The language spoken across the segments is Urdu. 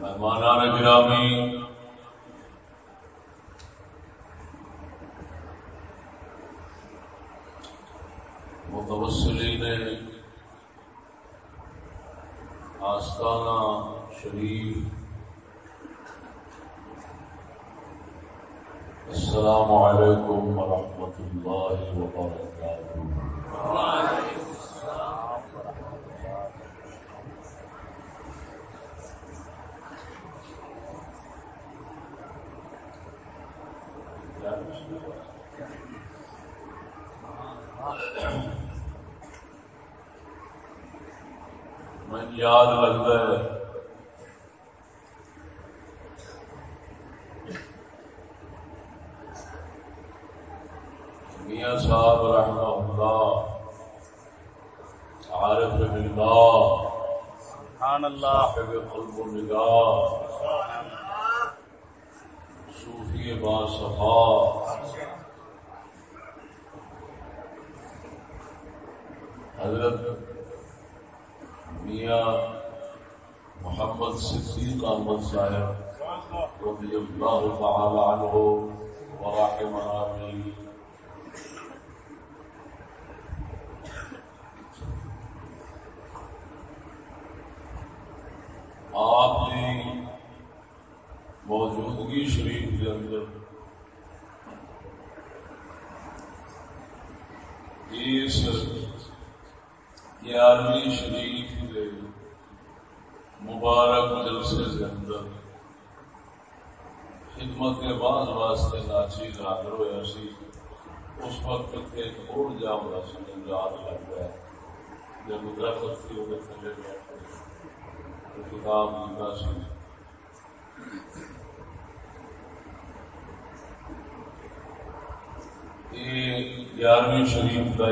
مہمان گرامی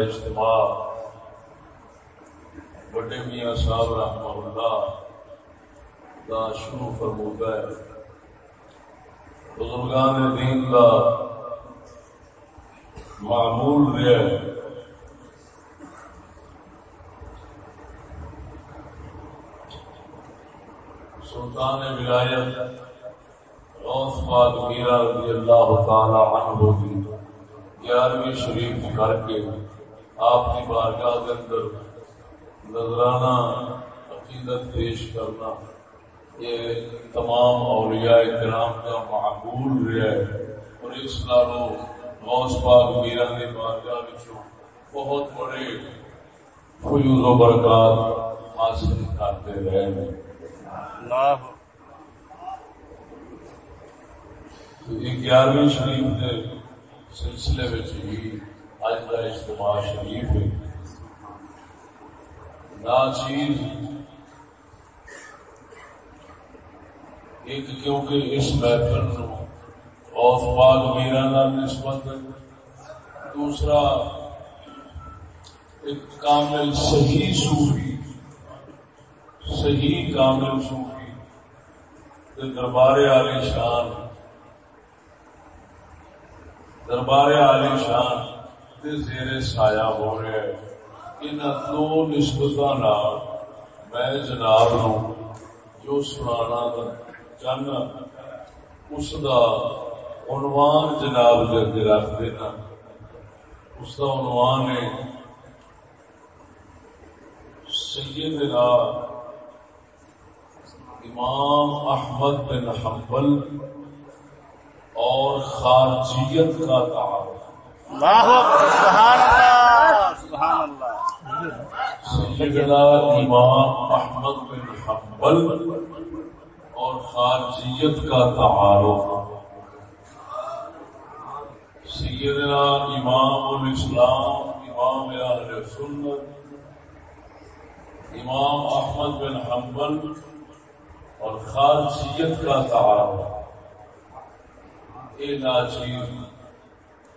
شریف کا اجتماع بڑے میاں صاحب رحمہ اللہ کا شروع فرموتا ہے بزرگان دین کا معمول رہا سلطان ولایت غوث پاک میرا رضی اللہ تعالی عنہ کی گیارہویں شریف کر کے آپ کی بارگاہ کے اندر نظرانہ عقیدت پیش کرنا یہ تمام اولیاء کرام کا معقول رہا ہے اور اس نالوں غوث پاک میرا کے بارگاہ بہت بڑے فیوز و برکات حاصل کرتے رہے ہیں گیارہویں شریف کے سلسلے میں ہی اج کا اجتماع شریف ہے۔ ناچیز ایک کیونکہ اس محفل اوف پاک میرا نام نسبت دوسرا ایک کامل صحیح صوفی، صحیح کامل صوفی دربار عالی شان، دربار عالی شان زیر سایہ ہو رہے ان دو نسبت میں جناب نو جو سنانا چاہنا، اس دا عنوان جناب کے رکھ دینا۔ اس کا عنوان ہے سیدنا امام احمد بن حنبل اور خارجیت کا تعارف۔ سیدنا امام احمد بن حنبل اور خارجیت کا تعارف۔ سیدنا امام الاسلام امام اہل سنت امام احمد بن حنبل اور خارجیت کا تعارف۔ یہ ناچیر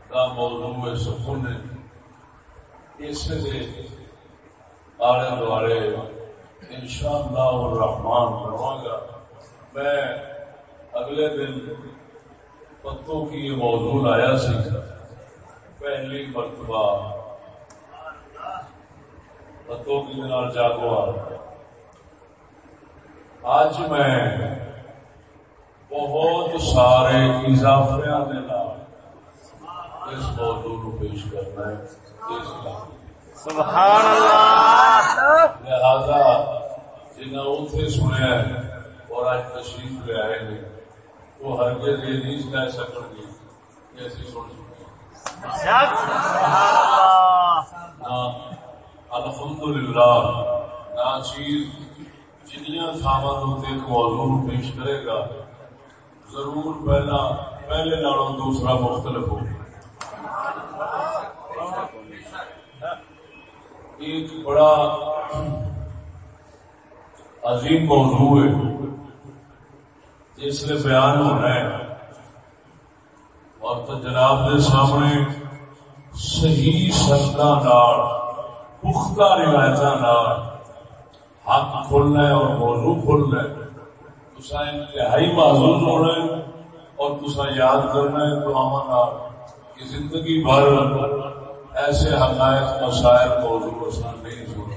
کا موضوع سکون۔ اس سے آڑے دوارے ان شاء اللہ الرحمان کروں گا۔ میں اگلے دن پتوں کی یہ موضوع لایا سی۔ پہلی مرتبہ پتوں کی جاگو آ۔ اج میں بہت سارے اضافے اس موضوع کو پیش کرنا ہے۔ سبحان اللہ۔ لہذا جنہیں اتنے سنیا اور آج تشریف لے آئے وہ نہیں کہہ سکیں گے ایسی سن الحمد للہ نہ چیز جنیا تھاوا ایک موضوع پیش کرے گا، ضرور پہلا، پہلے نالوں دوسرا مختلف ہو۔ ایک بڑا عظیم موضوع ہے، جس نے بیان ہونا ہے۔ اور تو جناب کے سامنے صحیح سردا پختہ روایت حق کھولنا ہے اور موضوع کھولنا ہے تصا انتہائی محظوظ ہونا ہے اور تصا یاد کرنا ہے تو کہ زندگی بھر ایسے حقائق مسائل موضوع اسان نہیں سنا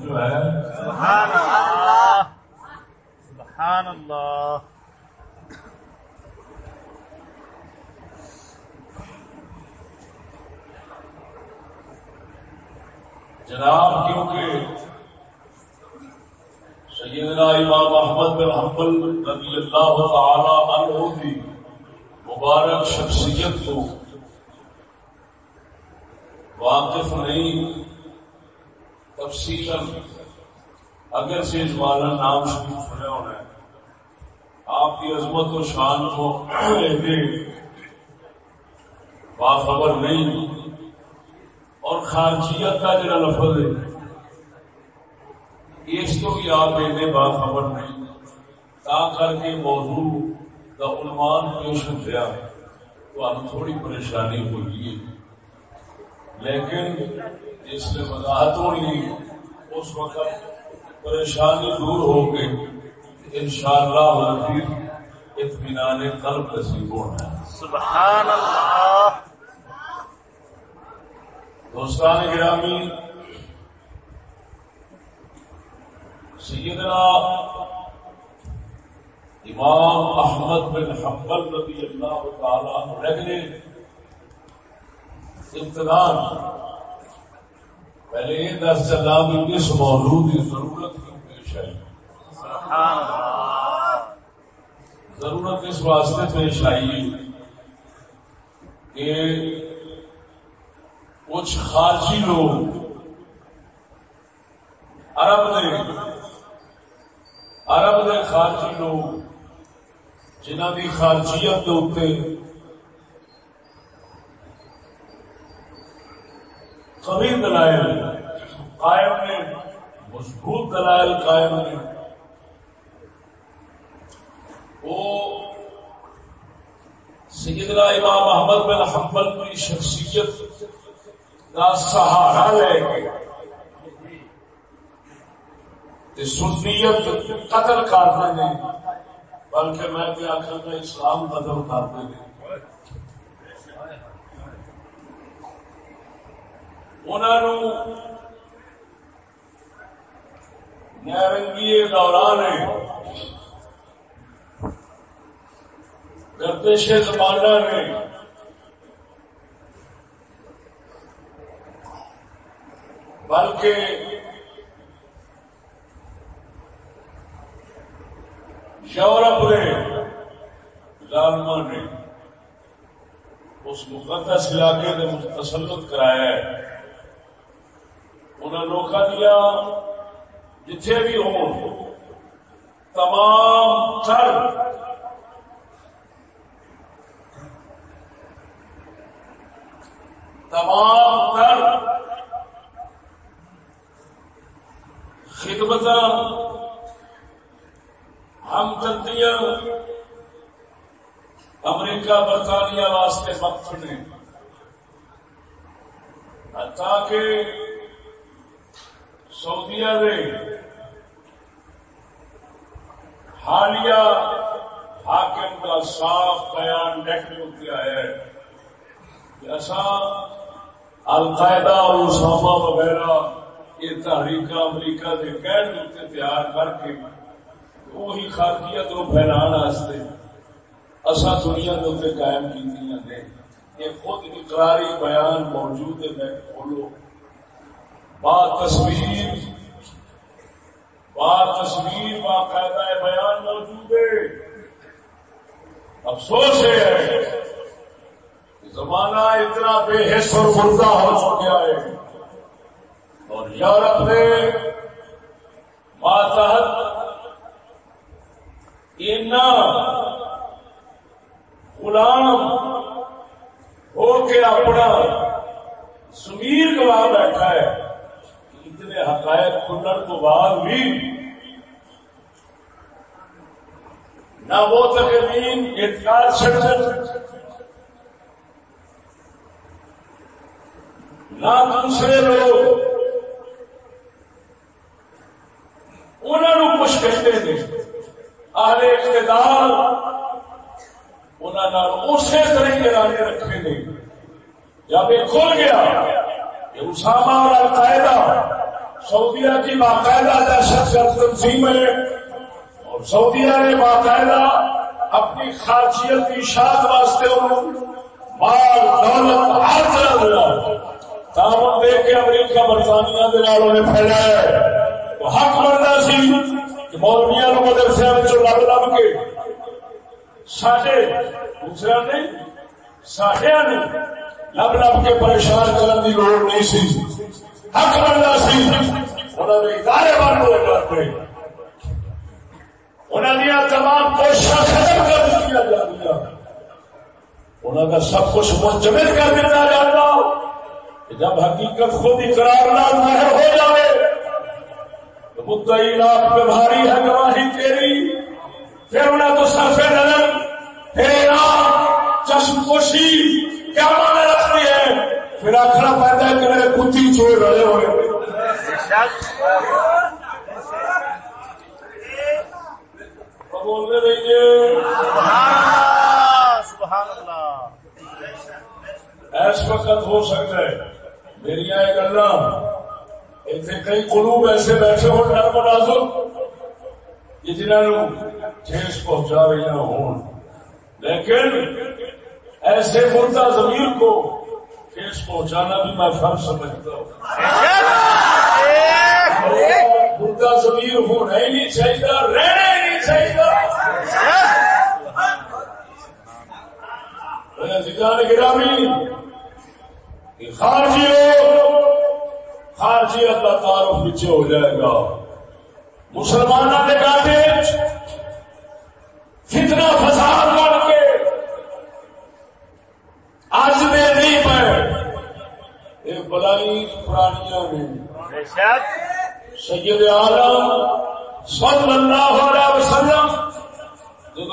جو ہے۔ سبحان اللہ۔ جناب، کیونکہ سیدنا امام احمد بن حنبل رضی اللہ تعالی عنہ کی مبارک شخصیت کو واقف نہیں تفصیل اگر سے اس والا نام شروع سنا ہونا ہے، آپ کی عظمت و شان کو باخبر نہیں۔ اور خارجیت کا جڑا لفظ ہے۔ اس کو بھی آپ ایسے باخبر نہیں۔ تا کر کے موضوع کا عنوان پیش ہو گیا تو اب تھوڑی پریشانی ہوئی ہے۔ لیکن جس میں وضاحت ہونی اس وقت پریشانی دور ہو گئی ان شاء اللہ اطمینان قلب نصیب ہونا سبحان اللہ۔ دوستان گرامی، سیدنا امام احمد بن حنبل رضی اللہ تعالی رگنے امتحان پہلے یہ دس چلا بھی اس موضوع کی ضرورت کیوں پیش آئی؟ ضرورت اس واسطے پیش آئی کہ کچھ خارجی لوگ عرب نے عرب نے خارجی لوگ جنہ کی خارجیت کے اتنے کبھی دلائل قائم نے، مضبوط دلائل قائم نے۔ وہ سیدنا امام احمد بن حنبل کی شخصیت کا سہارا لے کے۔ سنیت قتل کرتے ہیں بلکہ میں کیا آخر میں اسلام قتل کرتے ہیں انہوں نیرنگی دوران گردش زمانہ نے کے یورپ نے لالما نے اس مقدس علاقے نے تسلط کرایا ہے۔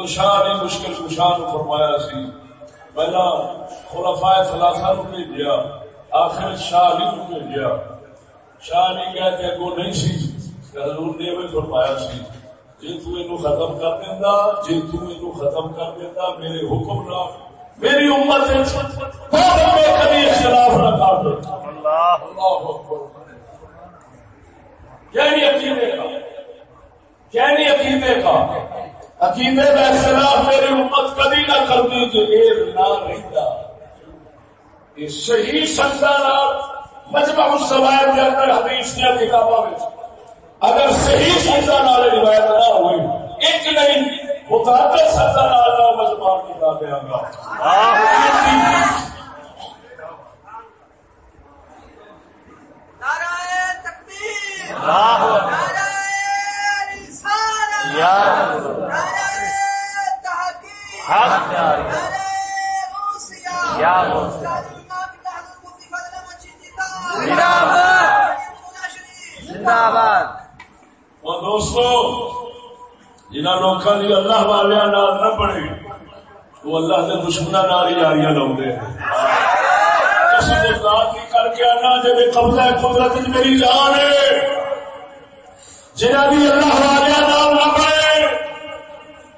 جب شاہ نے مشکل فرمایا سی۔ پہلا خلفاء ثلاثہ نو بھیجیا آخر شاہ علی نو بھیجیا۔ شاہ علی اگو نہیں سی حضور نے بھی فرمایا سی جی تو اینو ختم کر دینا جی تو اینو ختم کر دینا میرے حکم نہ میری امت میں کبھی اختلاف نہ کر دے اللہ اکبر۔ یعنی عقیدے کا یعنی عقیدے کا۔ عقیدے کا اختلاف میری امت کبھی نہ کرتی کہ ایر نہ رہتا۔ یہ صحیح سنتا مجمع السوائر کے اندر حدیث دیا کتابوں میں اگر صحیح سنتا نال روایت نہ ہوئی ایک نہیں متعدد سنتا نال مجمع کتابیں آگا نعرہ تکبیر۔ اللہ زندہ باد مولا شریف زندہ باد اور دوستو جنہ لوگوں کی اللہ والے نال نہ پڑے وہ اللہ کے دشمنوں نال ہی یاریاں ہیں۔ کسی ذات کر کے آنا جب قبضہ قدرت میری جان ہے۔ جنہ بھی اللہ والے نال نہ پڑے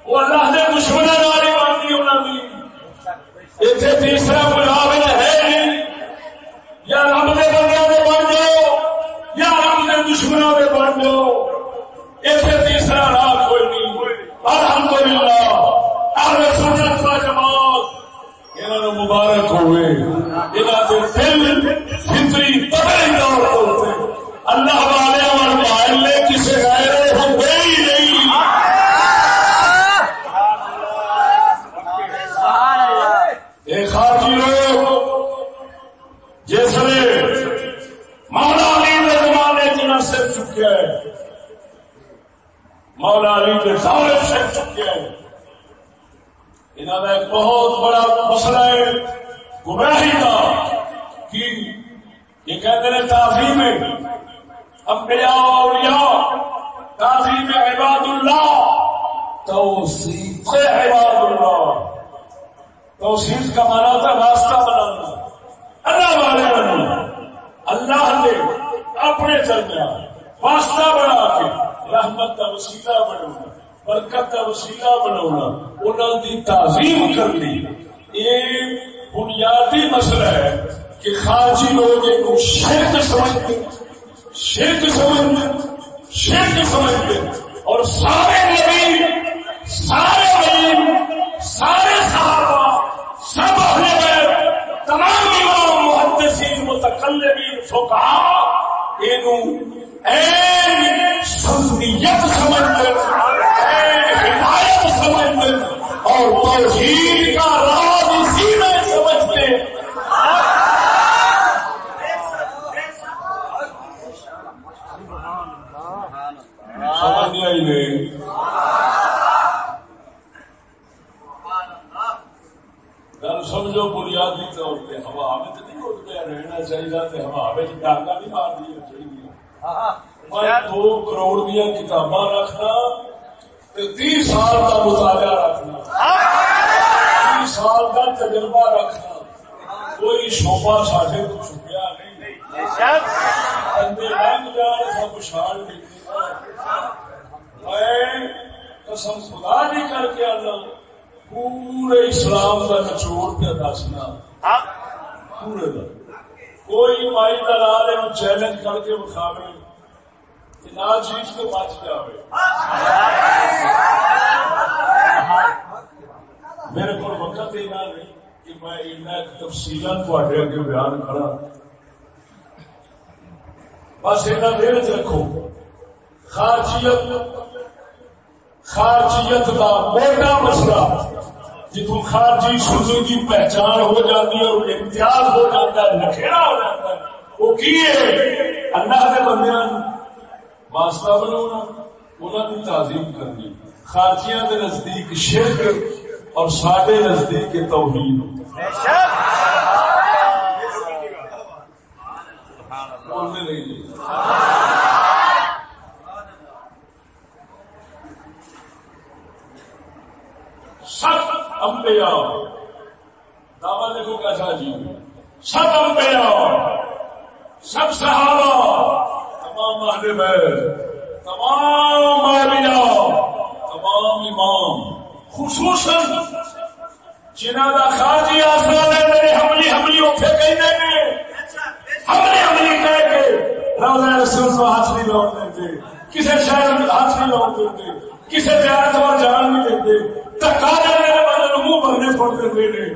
وہ اللہ کے دشمنوں نال ہی بنتی انہاں دی۔ اتنے تیسرا ملاوج ہے نہیں یا رب دے بندے دے بن جاؤ، یا رب دے دشمنوں دے بن جاؤ۔ اتنے تیسرا راہ کوئی نہیں۔ الحمدللہ، اہل سنت و جماعت انہوں نے مبارک ہوئے انہوں نے دل فطری پڑے طور پر ہوتے اللہ والے اور محلے کسی غیر ہوتے ہی نہیں سبحان اللہ ایک خارجی لوگ جس نے مولا علی کے زمانے جنہیں سر چکے ہے مولا علی کے سارے سر چکے ہیں۔ انہوں نے بہت بڑا مسئلہ ہے، گمراہی کا، کہ یہ کہتے ہیں تعظیم انبیاء و اولیاء، تعظیم عباد اللہ توصیف عباد اللہ توصیف کا مانا ہوتا ہے واسطہ بنانا۔ اللہ والے بننا اپنے درمیان واسطہ بنا کے، رحمت کا وسیلہ بنا برکت کا وسیلہ بنا انہوں کی تعظیم کرنی۔ یہ بنیادی مسئلہ ہے کہ خارجی لوگ یہ شرک سمجھتے شرک سمجھتے شرک سمجھتے۔ اور سارے نبی، سارے علیم سارے صحابہ، سب اہل بیت، تمام امام، محدثین، متکلمین، فقہا اینو این سنیت سمجھتے این ہدایت سمجھتے اور توحید کا راز اسی میں سمجھتے سمجھ نہیں نہیں گل سمجھو بنیادی طور پہ ہوا میں تو نہیں اٹھ رہنا چاہیے ہوا میں ڈاکہ نہیں مار دیا چاہیے۔ میں دو کروڑ دیا کتاباں رکھنا تی سال کا مطالعہ رکھنا۔ تی سال کا تجربہ رکھنا۔ کوئی شوبہ ساڈے کو چھپیا نہیں۔ بندے لنگ جان سب پچھاڑ میں قسم خدا نہیں کر کے آنا، پورے اسلام کا نچوڑ پہ دسنا۔ پورے کا کوئی مائی دلال چیلنج کر کے بکھاوے نہ چیز کو بچ جائے میرے کو وقت ہی نہ نہیں کہ میں ایک تفصیل تھوڑے اگے بیان کرا بس ایسا دیر رکھو۔ خارجیت خارجیت کا موٹا مسئلہ۔ جتوں خارجی سوزی کی پہچان ہو جاتی ہے اور امتیاز ہو جاتا ہے نکھےڑا ہو جاتا ہے۔ وہ کی ہے؟ اللہ کے بندے واسطہ بنانا انہوں کی تعظیم کرنی۔ خارجیاں کے نزدیک شرک اور سارے نزدیک توہین۔ بولنے نہیں سب انبیاء دعوی دیکھو کیسا جی۔ سب انبیاء سب صحابہ۔ تمام اہل بیت۔ تمام اولیاء تمام امام۔ خصوصاً جنہ کا خارجی آسمان ہے میرے حملی حملی اتنے کہیں نے حملی حملی کہہ کے روزہ رسول کو ہاتھ نہیں لوٹ دیتے کسی شہر ہاتھ نہیں لوٹ دیتے کسی زیارت اور جان نہیں دیتے دکا دینے کے بعد منہ بھرنے پڑتے ہیں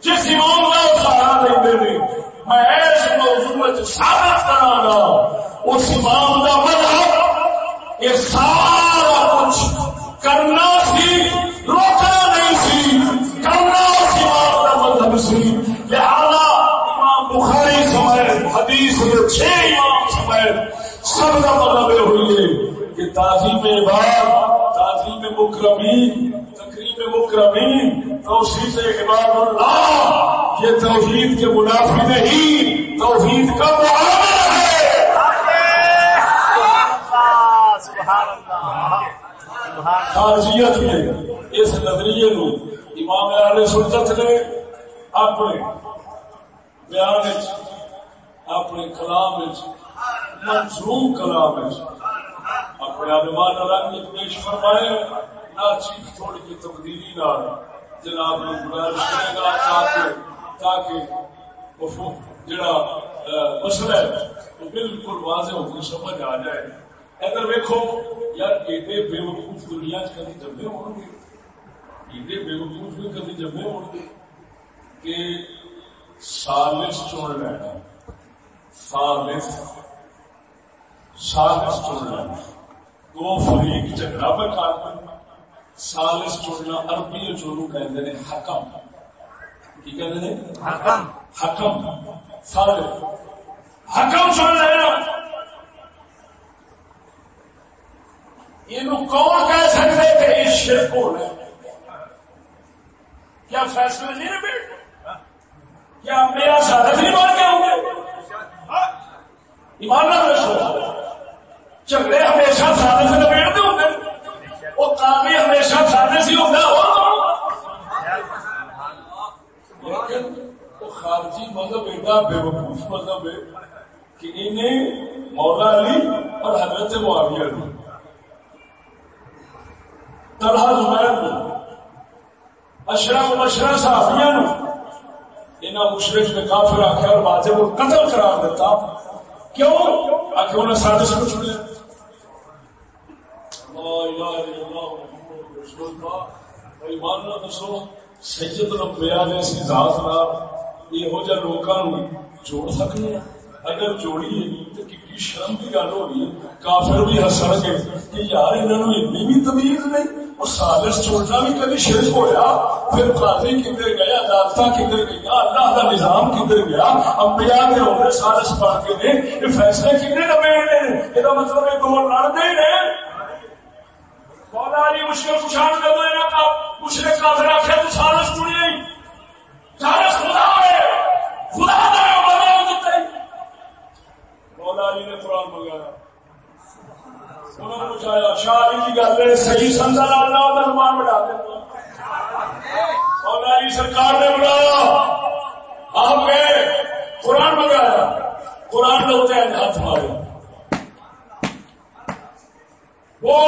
جس امام کا سہارا دیں گے میں اس موضوع ثابت کرا گا اس امام کا مذہب یہ سارا کچھ کرنا سی، روکنا نہیں سی، کرنا اس امام کا مذہب سی۔ لہذا امام بخاری سمیت، حدیث کے چھ امام سمیت، سب کا مطلب یہ ہوئی ہے کہ تعظیم عباد تعظیم مکرمین، تقریب مکرمین، توحید عباد اللہ، یہ توحید کے منافی نہیں، توحید کا معاملہ ہے۔ خارجیت میں، اس نظریے نو امام علیہ سنت نے اپنے بیان اپنے کلام منظوم کلام اپنے ابمان رنگ پیش فرمائے نہ چیز تھوڑی جی کی تبدیلی نہ جناب نے گزارش کرے گا تاکہ تاکہ جڑا مسئلہ ہے، وہ بالکل واضح ہو کے سمجھ آ جائے۔ اگر دیکھو یار ایڈے بے وقوف دنیا کبھی جمے ہو گے ایڈے بے وقوف بھی کبھی جمے ہو گے کہ سالس چن لینا، سالس سالس چن لینا دو فریق جھگڑا پہ کر سالس چننا عربی چونو کہتے ہیں حکم کی کہتے ہیں حکم حکم سارے حکم چن لینا یہ کون کہہ سکتے کہ یہ شرک ہو رہا ہے کیا فیصلہ نہیں رہے کیا میرا سارا نہیں مان کے ہوں گے ایماندار رسو جھگڑے ہمیشہ سارے سے نبیڑتے ہوں گے وہ کام ہمیشہ سارے سے ہوتا لیکن وہ خارجی مذہب ایڈا بے وقوف مذہب ہے کہ انہیں مولا علی اور حضرت معاویہ نے طلحہ زبیر نے اشرا مشرا صحافیہ نے انہیں مشرق نے کافر آخیا اور واجب کو قتل قرار دیتا۔ کیوں؟ آخر انہیں سازش کو چھڑیا لا دسو، سید نے اس ذات نال یہو جہ جوڑ سکنے ہیں اگر جوڑیے تو کتنی شرم کی گل ہو رہی ہے۔ کافر بھی ہسن گے کہ یار انہوں نے بھی تمیز نہیں۔ اور چھوڑنا بھی کبھی شرک ہویا، پھر قاضی کدھر گیا کدھر گیا اللہ نظام کدھر گیا، انبیاء پڑھ کے نے، یہ فیصلے نبے نے؟ مطلب دو نے مولا علی مشکل کشان کا مشرک کافر تو نہیں؟ خدا ہے، خدا دا بنا دیتا مولا علی نے قرآن منگایا انہوں نے پوچھایا شاہ علی کی گل ہے صحیح سمجھا لا زبان بڑھا مولا علی سرکار نے بڑھایا آپ گئے قرآن منگایا، قرآن نے ہاتھ مارے۔ وہ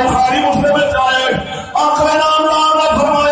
بخاری مسلم میں آخر نام نام فرمایا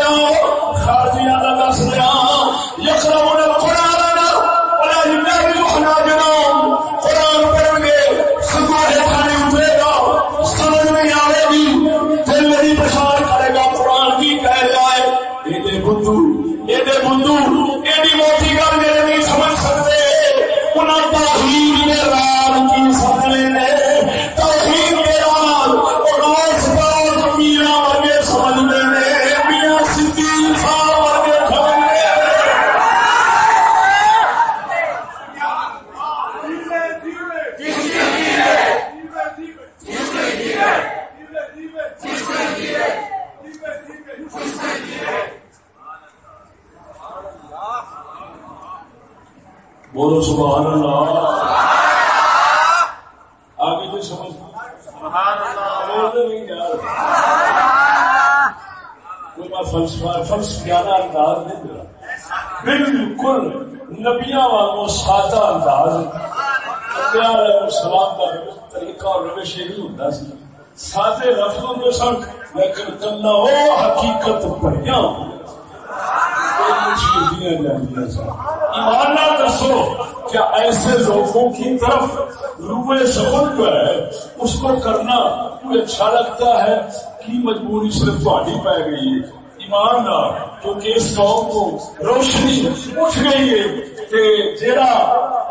کی صرف تاری پی گئی ہے۔ ایمان نہ کیونکہ اس قوم کو روشنی اٹھ گئی ہے کہ جڑا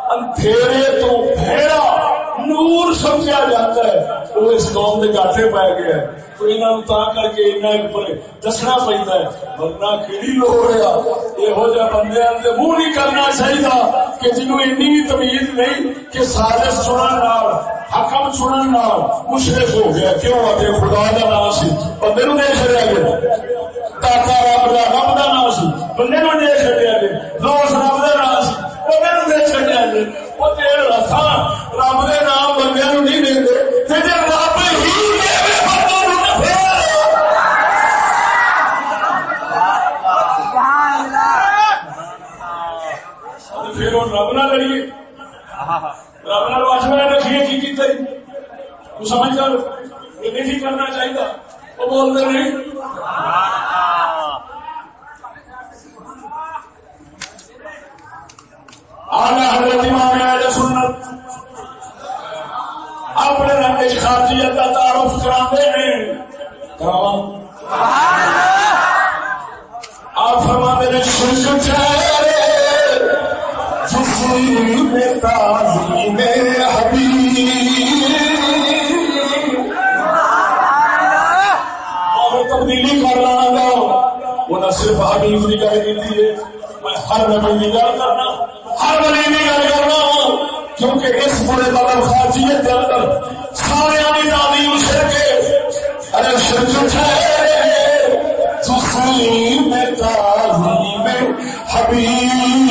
اندھیرے تو پھیرا سمجھا جاتا ہے وہ اس قوم کے گاٹے پی گیا ہے۔ تو انہوں تا کر کے دسنا پہنتا ہے۔ ورنہ کہڑی لوڑ ہے یہو جہ بندے کے منہ نہیں کرنا چاہیے کہ جنہوں اینی تمیز نہیں کہ سازش چنن حکم چنن مشرف ہو گیا۔ کیوں؟ آ کے خدا کا نام سی۔ بندے نو نہیں چڑیا ہاں گیا جی۔ داتا رب کا رب کا نام سی۔ بندے نو نہیں چڑیا گیا دوست رب کا نام سی۔ بندے نو نہیں سمجھ کر یہ نہیں کرنا چاہیے۔ وہ بولتے نہیں آنا حضرت امام اہل سنت اپنے رنگ خارجیت کا تعارف کراتے ہیں۔ آپ فرماتے ہیں شرک چہرے جسم میں تعظیم حبیب وہ نہ صرف حبیب کی گل کی ہے، میں ہر نبی کی گل کرنا، ہر ولی کی گل کرنا ہوں، کیونکہ اس پورے بدل خارجیت کے اندر سارے کی تعلیم شرک ارے شرک ٹھہرے جسم تعظیم حبیب،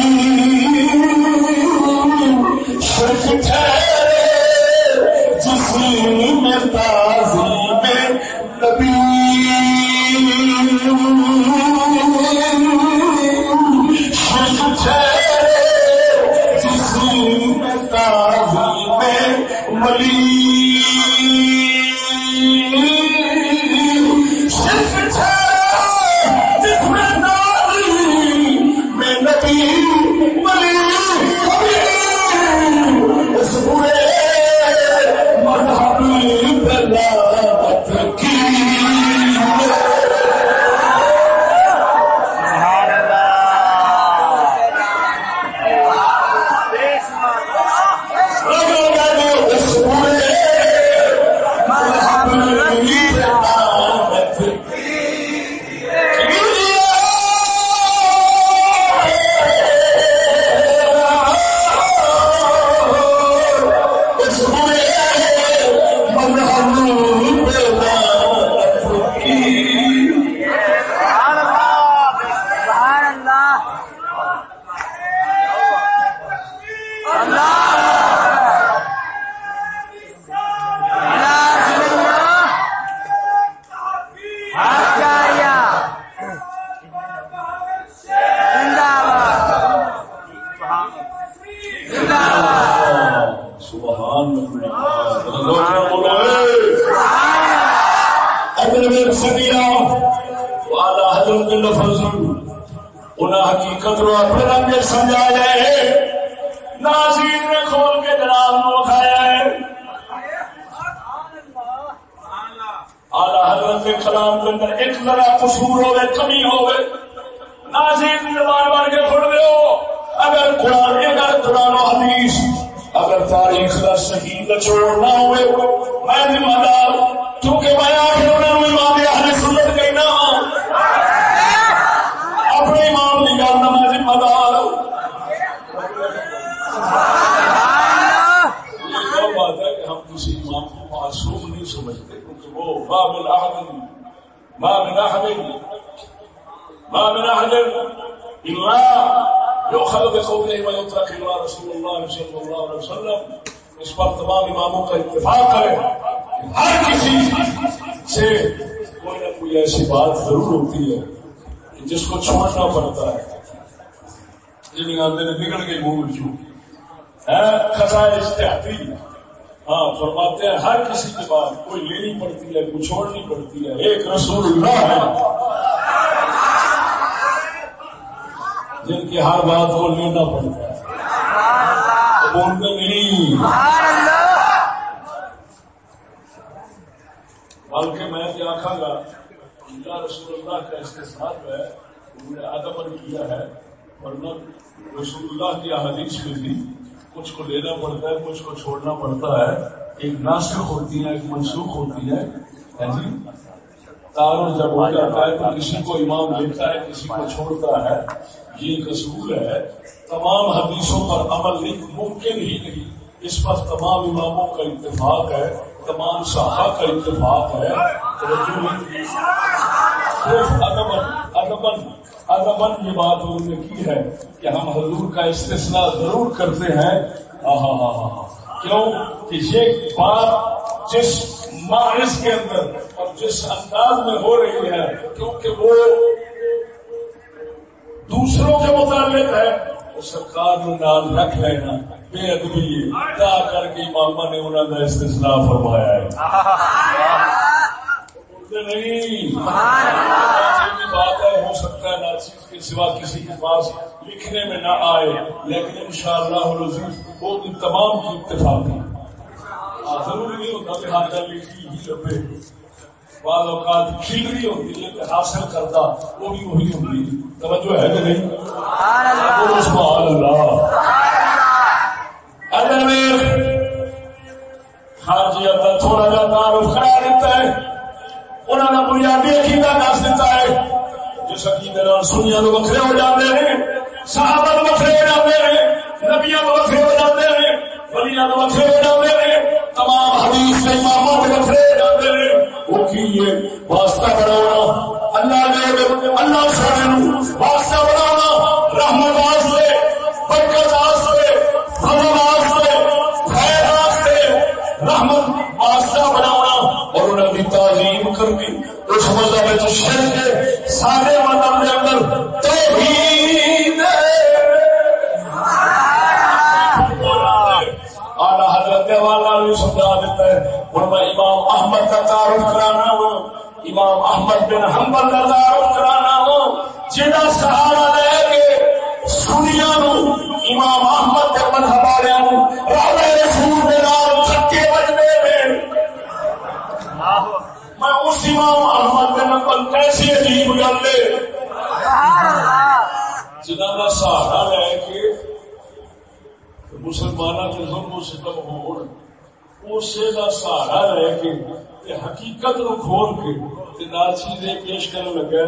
شرک ٹھہرے جسم میں تعظیم مذہب بلاد کی سبحان اللہ بولو حقیقت رو اپنے رنگ میں سمجھایا ہے ناظرین نے کھول کے جناب نو اٹھایا ہے آلہ حضرت کے کلام کے اندر ایک ذرا قصور ہوئے کمی ہوئے ناظرین زبان بار کے پڑھ رہے ہو اگر قرآن اگر قرآن و حدیث اگر تاریخ کا صحیح نچوڑ نہ ہوئے میں ذمہ دار کیونکہ میں آخر انہوں نے امام اہل سنت کہنا اپنے امام کی گل نہ میں ذمہ دار یہ وہ بات ہے کہ ہم کسی امام کو معصوم نہیں سمجھتے کیونکہ وہ ما من احد ما من احد ما من احد الا يؤخذ بقوله ويترك الى رسول الله صلى الله عليه وسلم اس پر تمام اماموں کا اتفاق ہے ہر کسی سے کوئی نہ کوئی ایسی بات ضرور ہوتی ہے کہ جس کو چھوڑنا پڑتا ہے جن آتے نے بگڑ گئی منہ چو خزائے اشتہتی ہاں فرماتے ہیں ہر کسی کی بات کوئی لینی پڑتی ہے کوئی چھوڑنی پڑتی ہے۔ ایک رسول اللہ ہے۔ جن کی ہر بات کو لینا پڑتا ہے۔ بولتے نہیں۔ بلکہ میں کیا آخا گا اللہ رسول اللہ کا استحصال ہے، انہوں نے ادب کیا ہے، ورنہ رسول اللہ کی حدیث میں بھی کچھ کو لینا پڑتا ہے، کچھ کو چھوڑنا پڑتا ہے۔ ایک ناسک ہوتی ہے ایک منسوخ ہوتی ہے جی؟ تعارف جب ہو جاتا ہے تو کسی کو امام لیتا ہے، کسی کو چھوڑتا ہے، یہ ایک اصول ہے۔ تمام حدیثوں پر عمل نہیں ممکن ہی نہیں۔ اس پر تمام اماموں کا اتفاق ہے، تمام صحابہ کا اتفاق ہے۔ صرف ادبن ادبن ادبن یہ بات انہوں نے کی ہے کہ ہم حضور کا استثناء ضرور کرتے ہیں۔ ہاں ہاں ہاں ہاں کیوں؟ کہ یہ بات جس مارس کے اندر اور جس انداز میں ہو رہی ہے، کیونکہ وہ دوسروں کے متعلق ہے، وہ سرکار نے نام رکھ لینا۔ بے ادبی تا کر کے امامہ نے انہوں نے استثناء فرمایا ہے۔ نہیں بات ہے، ہو سکتا ہے ناچیز کے سوا کسی کے پاس لکھنے میں نہ آئے، لیکن انشاءاللہ اللہ وہ بھی تمام کی اتفاق ہے۔ ضروری نہیں ہوتا کہ ہاتھ لکھی ہی لبے بعض اوقات کھل رہی ہوتی ہے کہ حاصل کرتا وہ بھی وہی ہوتی۔ توجہ ہے کہ نہیں؟ سبحان اللہ۔ اگر میں خارجیت کا تھوڑا جا تعارف کرا دیتا ہے۔ انہوں نے بنیادی عقیدہ دس دیتا ہے۔ جس عقیدے سنیا تو وکرے ہو جاتے ہیں صحابہ وکرے ہو جاتے ہیں نبیا وکرے ہو جاتے ہیں۔ ولیاں وکرے ہو جاتے ہیں۔ تمام حدیث کے واسطہ اللہ اللہ واسطہ رحمت واسطے برکت واسطے فضل واسطے خیر واسطے رحمت واسطہ اور تعظیم کرنی اس مذہب شرک سارے مذہب امام احمد کا تعارف کرانا ہوں امام احمد بن حنبل کا تعارف کرانا ہوں جہاں سہارا لے کے سنیا نو امام احمد کے مذہب والے راوے رسول کے نام بجنے میں۔ میں اس امام احمد بن حنبل کیسی عجیب گل ہے۔ جنہوں کا سہارا لے کے مسلمانوں کے ظلم و ستم ہون اسے کا سہارا رہ کے تے حقیقت نو کھول کے تے نال چیزیں پیش کرنے لگا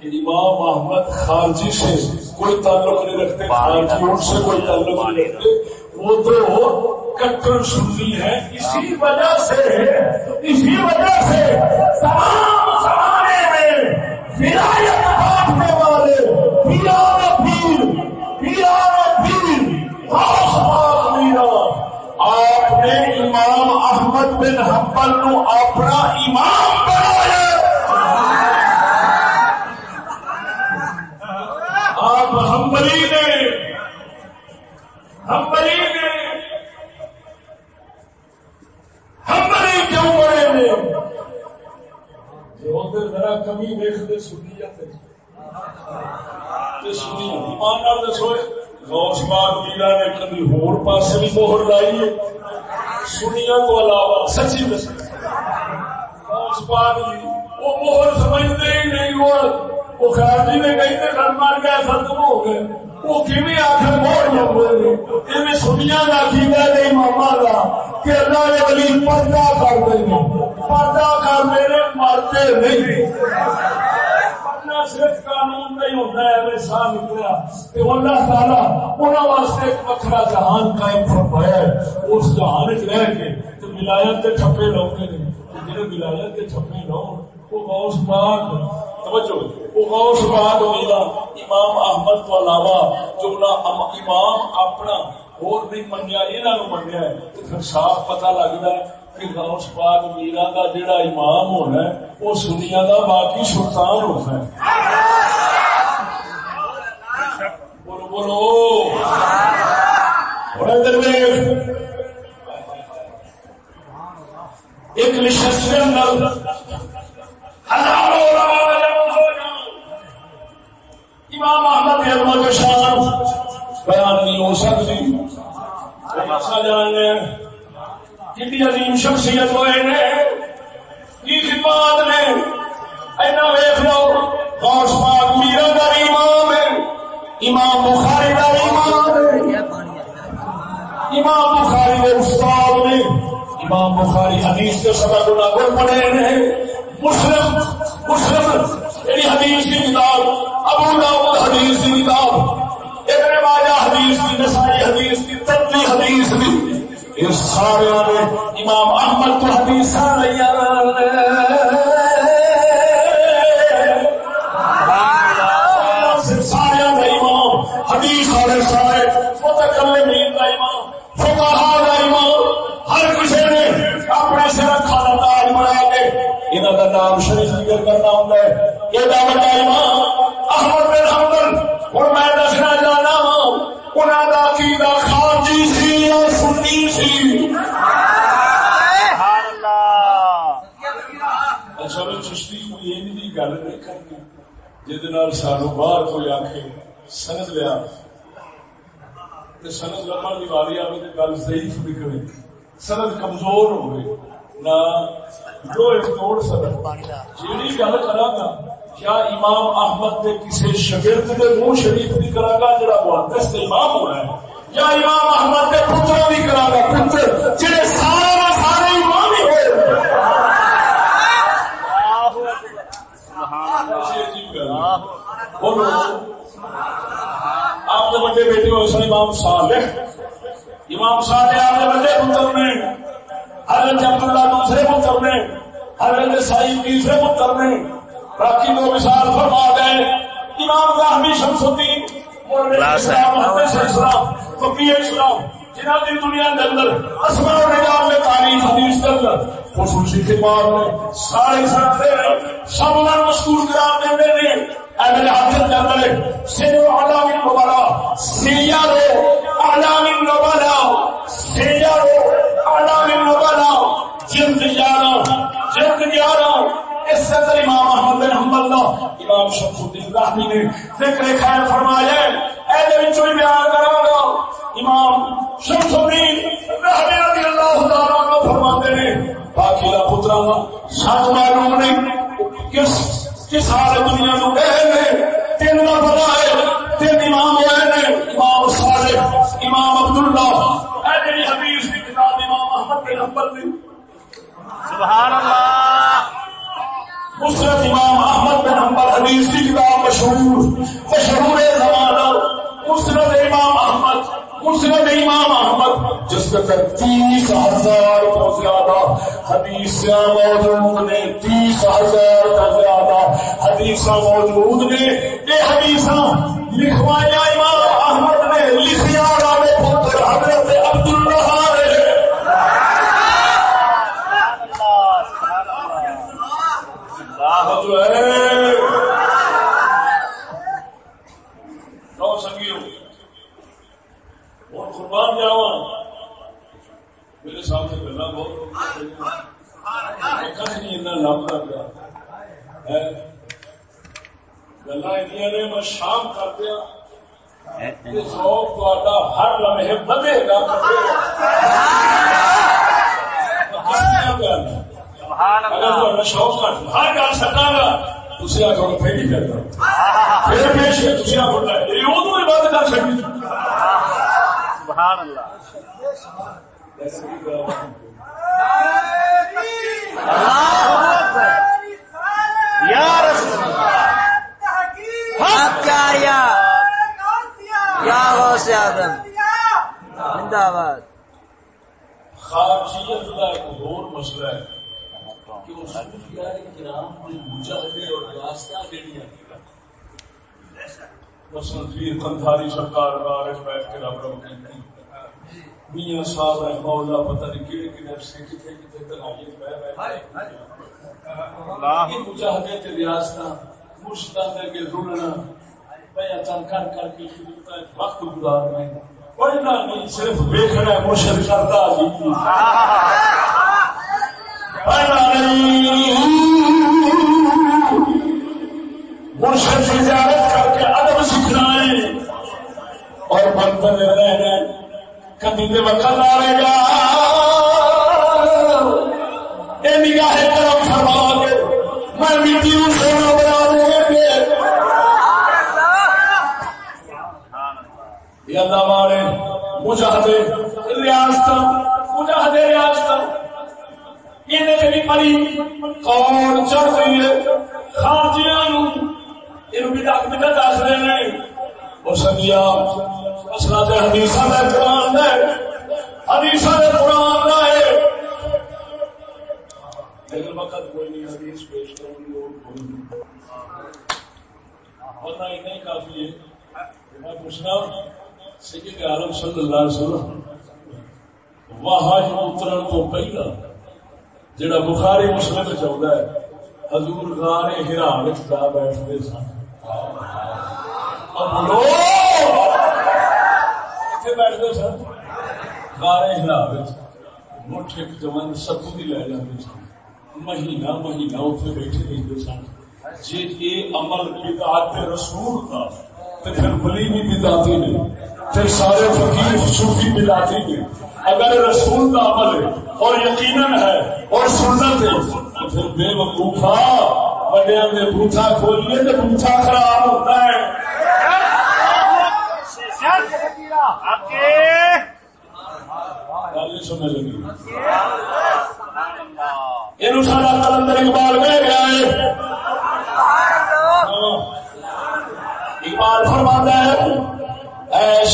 کہ امام احمد خارجی سے کوئی تعلق نہیں رکھتے، خارجی ان سے کوئی تعلق نہیں رکھتے۔ وہ تو کٹر سنی ہے اسی وجہ سے، اسی وجہ سے تمام زمانے میں ولایت بانٹنے والے، پیار پیر پیار پیر امام احمد بن حنبل نو اپنا امام بنایا۔ آپ ہمبلی نے ہمبلی نے ہمبلی کیوں بڑے نے جو ذرا کمی دیکھتے سنی جاتے سنی، ایمان نال دسو۔ غوث پاک میرا نے کبھی ہور پاسے بھی مہر لائی ہے۔ سنیا تو علاوہ سچی دس غوث پاک جی وہ مہر سمجھتے ہی نہیں وہ وہ خیر جی نے کہیں تے گھر مار گئے ختم ہو گئے۔ وہ کیویں آخر مہر لگے ایویں سنیا کا کا کہ اللہ نے ولی پردہ کر دیں پردہ کر میرے مرتے نہیں۔ پڑھنا صرف قانون نہیں ہوتا ہے ایویں سا نکلا کہ اللہ تعالیٰ انہوں واسطے ایک وکرا جہان قائم فرمایا ہے۔ اس جہان چ رہ کے تو ولایت کے ٹھپے لاؤں گے جہاں ولایت کے ٹھپے لاؤ وہ غوث پاک توجہ۔ وہ غوث پاک میرا امام احمد تو علاوہ جو امام اپنا اور نہیں منیا انہوں منیا ہے۔ تو پھر صاف پتہ لگتا ہے کہ غوث پاک میرا کا جڑا امام ہونا ہے، وہ سنیا کا باقی سلطان ہوتا ہے۔ بولو بولو۔ اور ادھر ایک نشست کے اندر ہزاروں امام احمد کے علماء شان بیان نہیں ہو سکتی۔ وہ مسئلہ جان عظیم شخصیت ہوئے نے کی خدمات نے اینا ویخ لو، غوث پاک میرا کا امام ہے۔ امام بخاری کا امام ہے۔ امام بخاری کے استاد نے، امام بخاری حدیث کے سبق نہ پڑھے ہیں مسلم مسلم یعنی حدیث کی کتاب، ابو داؤد حدیث کی کتاب، ابن ماجہ حدیث کی، نسائی حدیث کی تبلی حدیث کی۔ یہ سارے نے امام احمد کو حدیث سارے امام، حدیث والے سارے متکلمین کا امام فقہا کا امام، ہر کسی نے اپنے سر کھانا تاج بنا کے انہوں کا نام شریف ذکر کرنا ہوں یہ بڑا امام، احمد بن حنبل ہوں میں دسنا جہد سانو باہر کوئی آخ سند لیا۔ سند لبن کی واری آئے تو گل ضعیف نکلے سند کمزور ہوئے نہ جو توڑ سند۔ گل کرا گا کیا امام احمد کے کسی شگرد کے منہ شریف نہیں کرا گا جڑا محدث ہے، یا امام احمد کے بھی کرا گا پتر سارے سارے امام ہی ہوئے بولو آپ کے بڑے بیٹے ہو سن امام صالح امام صالح آپ کے بڑے پتر نے حضرت عبداللہ دوسرے پتر نے حضرت سعید تیسرے پتر نے باقی دو مثال فرما گئے امام راہمی شمس الدین اسلام محمد اسلام فقی اسلام جنہوں کی دنیا کے اندر اسما نظام میں تعلیم حدیث کے اندر۔ خصوصی خدمات سارے ہیں سب مشکور کرا دے نے اہل حاضر کے اندر علام نبالا سیارو علام نبالا سیارو علام نبالا جلد گیارہ جلد گیارہ اس سے امام احمد بن حنبل امام شمس الدین راہمی نے ذکر خیر فرمایا ہے۔ اے دے وچوں ہی بیان کراں گا امام شمس الدین راہمی رضی اللہ تعالی عنہ فرماتے نے باقی دا پترا سات معلوم نہیں کس کس حال دنیا نو گئے نے تین دا پتا ہے تین امام ہوئے نے امام صالح امام عبداللہ۔ اے جڑی حدیث کی کتاب امام احمد بن حنبل دی۔ سبحان اللہ۔ مسرت امام احمد بن حنبل حدیث کی کتاب مشہور مشہور زمانہ مسرت امام احمد مسرت امام احمد جس کے اندر تیس ہزار کو زیادہ حدیث موجود نے تیس ہزار کا زیادہ حدیث موجود نے یہ حدیث لکھوایا امام احمد نے لکھیا والے پتر حضرت عبداللہ نے جو ہے لو سنگیو اور قربان جاوا میرے سامنے گلا بہت نہیں لمبا پیا گلا نے میں شام کر دیا شوق تا ہر لمحے بدے گا۔ اگر شوق گھٹ ہر گل سکا گا تھی آخو پھر ہی کرنا پھر پیش ہے تھی ادو کر سبحان اللہ۔ یا رسول حق کا یا؟ آدم زندہ باد خارجیت کا ایک اور مسئلہ ہے کہ وہ صوفیاء کرام کے مجاہدے اور راستہ دینے مثلا پیر قندھاری سرکار بارش بیٹھ کے رب رب کہتے میاں صاحب رحمہ اللہ پتہ نہیں کہڑے کہڑے سے کتنے کتنے تنہائی میں بیٹھ یہ مجاہدے تے مرشدہ دے کے رلنا بیعتاں کر کر کے خدمت وقت گزارنا ہے پڑھنا نہیں صرف دیکھنا ہے مرشد کرتا جی پڑھنا نہیں۔ مرشد کی زیارت کر کے ادب سیکھنا ہے اور بندے رہنا ہے کبھی دے وقت آئے گا۔ اے نگاہ کرم فرما کے میں مٹی نو سونا بنا دیں گے یہ اللہ والے، مجاہدے ریاست مجاہدے ریاست یہ بھی پری کون چڑھ گئی ہے خارجیاں نو بدعت بدعت آخر نے تے حدیثاں قرآن حدیثاں قرآن لیکن وقت کوئی نہیں، حدیث پیش کروں گی اور کوئی نہیں۔ ورنہ اتنا ہی کافی ہے۔ میں پوچھنا سید عالم صلی اللہ علیہ وسلم اترن تو پہلا، جڑا بخاری مسلم چاہتا ہے، حضور غار ہرا جا بیٹھتے سن۔ بولو کتنے مٹھ ایک لے جاتے سن مہینہ مہینہ اتنے بیٹھے رہتے سن جی یہ عمل بدعت رسول کا، تو پھر بلی بھی بدعتی نہیں۔ پھر سارے فقیر صوفی بدعتی نہیں۔ اگر رسول کا عمل ہے اور یقیناً ہے اور سنت ہے، تو پھر بے وقوفا بڑے میں بوٹا کھولیے تو بوٹا خراب ہوتا ہے۔ یہ سارا کلندر اقبال میں گیا ہے۔ اقبال فرماتا ہے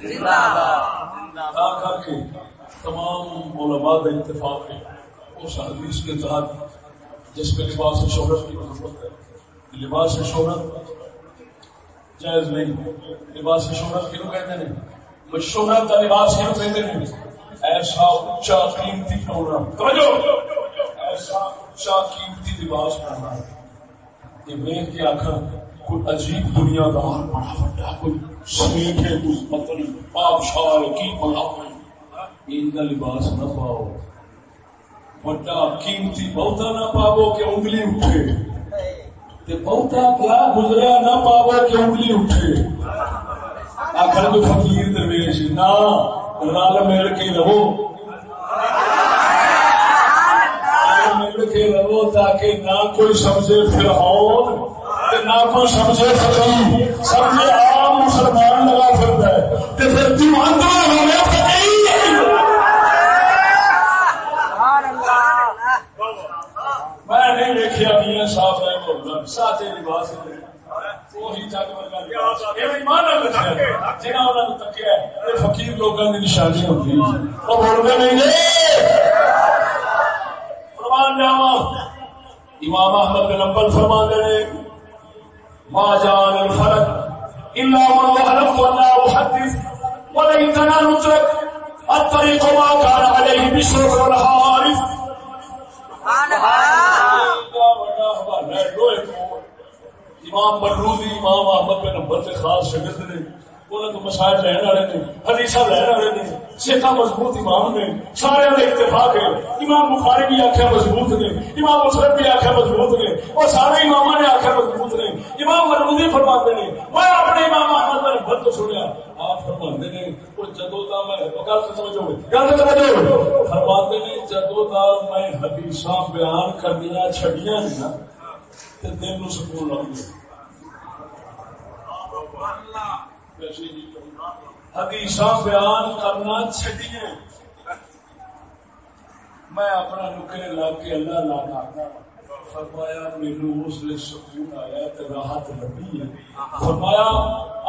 تا کر کے تمام علماء کا اتفاق ہے اس حدیث کے تحت جس میں لباس شہرت کی ضرورت ہے لباس شہرت جائز نہیں۔ لباس شہرت کیوں کہتے ہیں شہرت کا لباس کیوں کہتے ہیں ایسا اچا قیمتی ہونا توجہ ایسا اچا قیمتی لباس پہننا یہ ویخ کے آخر کوئی عجیب دنیا دار بڑا بڑا کوئی سمیٹ ہے کوئی پتن پاپ شال کی بلا ان کا لباس نہ پاؤ۔ بڑا قیمتی بہتا نہ پاو کہ انگلی اٹھے۔ تے بہتا کیا گزریا نہ پاو کہ انگلی اٹھے۔ آخر کوئی فقیر درویش، نہ رل مل کے رہو۔ رل مل کے رہو تاکہ نہ کوئی سمجھے فرعون۔ تے نہ کوئی سمجھے فقیر سمجھے عام مسلمان لگا پھرتا ہے۔ تے پھر دیوانہ ہو گیا فقیر میں نہیں دیکھا میاں صاحب ہے بولنا لباس وہی جگ ورگا یہ ایمان نال جنہاں انہاں تکیا ہے فقیر دی نشانی ہوندی ہے۔ او بولدے نہیں جی۔ فرمان جاواں امام احمد بن حنبل نے ما الفلك الا من ولا وليتنا نترك الطريق ما كان عليه والحارث امام امام احمد بن نمبر سے خاص شگرد نے انہوں مسائل والے نے حدیثہ والے نے مضبوط امام نے، سارے کا اتفاق ہے امام بخاری بھی آخیا مضبوط نے امام مسلم بھی آخیا مضبوط نے اور سارے امام نے آخیا مضبوط نے امام فرماتے نے میں اپنے امام احمد بن نمبر تو سنیا۔ آپ فرماتے نے وہ جدو تا میں گل سمجھو گل سمجھو۔ فرماتے نے جدو تا میں حدیثہ بیان کرنیاں چھڑیاں نے نا دل سکون لگ گیا جی حدیث بیان کرنا چھٹیے میں اپنا نکرے لا کے اللہ لا کرنا فرمایا میرے اس لیے سکون آیا تو راحت لگی ہے۔ فرمایا،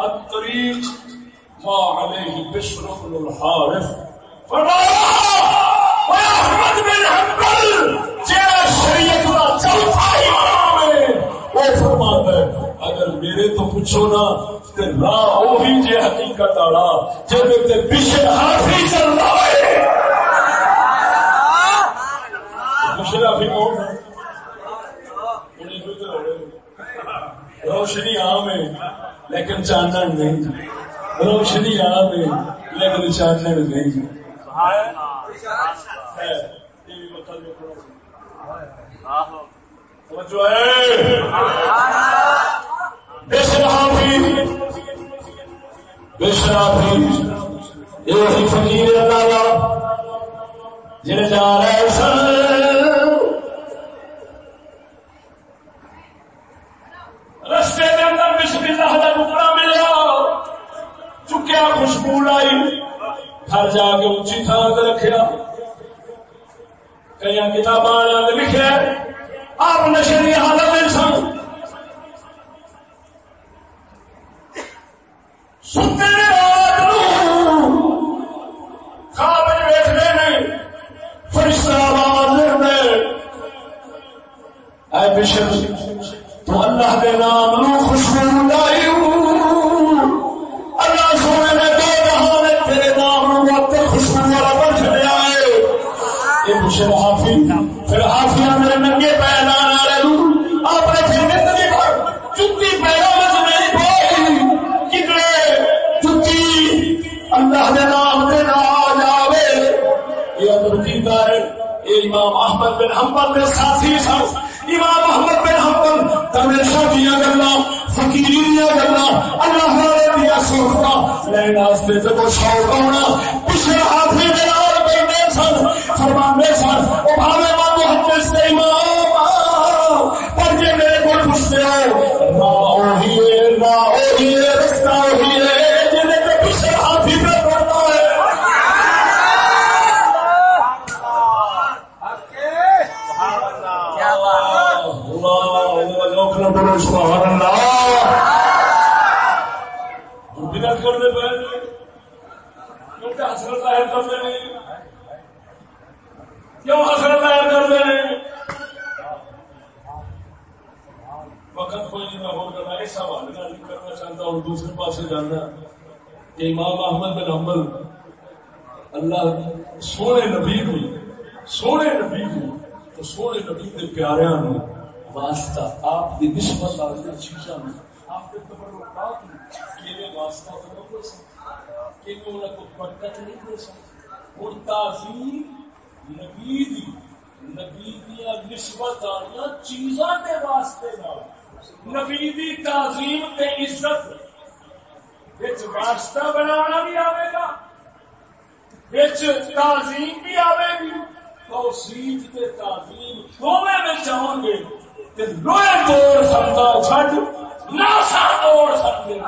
الطریق ما علیہ بشر بن الحارث۔ فرمایا، اے احمد بن حنبل، جیڑا شریعت کا چوتھا امام ہے، وہ فرماتا ہے اگر میرے تو پوچھو نا تے راہ وہی جے حقیقت والا جے تے بشر حافظ چل رہا ہے۔ حافظ کون ہے؟ جو ہو چانن نہیں۔ روشنی آ نہیں لیکن چانن نہیں۔ ہے ہے۔ توجہ ہے۔ بے شرافی بے شرافی یہ فقیر اللہ جا رہے سن رستے کے اندر بسم اللہ کا ٹکڑا چکیا خوشبو لائی گھر جا کے اچھی تھان سے رکھا کئی کتاباں لکھے آپ نشری حالت میں خواب رہے ہیں فرشتہ آواز دے اے بشر، تو اللہ کے نام نو خوشبو لائی۔ احمد بن حمبل کے ساتھی سن امام احمد بن حمبل ہمیشہ دیا گلا، فقیری دیا گلا، اللہ والے دیا سوچنا لیکن واسطے جب شوق آنا پچھلے ہاتھ میں نال بیٹھے سن فرمانے سن، او بھاوے ماں محدث تے امام پر جے میرے کو پوچھتے ہو نہ وہی ہے نہ وہی ہے رستہ وہی ہے جن کے پیچھے حافی پہ پڑتا ہے کیا بات بدعت کرنے پہ کیونکہ حسرت ظاہر کرتے نہیں کیوں حسرت ظاہر کرتے نہیں وقت کوئی نہیں میں ہو کرنا اس حوالے نہ نہیں کرنا چاہتا اور دوسرے پاس جانا کہ امام احمد بن حنبل اللہ سونے نبی کو سونے نبی کو تو سونے نبی کے پیاریاں نو واسطہ آپ کی نسبت والی چیزاں میں آپ کے تبرکات واسطہ تو کہ نہ کوئی برکت نہیں دے اور تعظیم نبی دی، نبی دیا نسبت والی چیزاں واسطے نبی دی تعظیم تے عزت واسطہ بنانا بھی آئے گا تعظیم بھی آئے گی توصیف تے تعظیم دونوں وچ آؤں گے تے لوہے توڑ سکتا چھڈ ناسا توڑ سکتے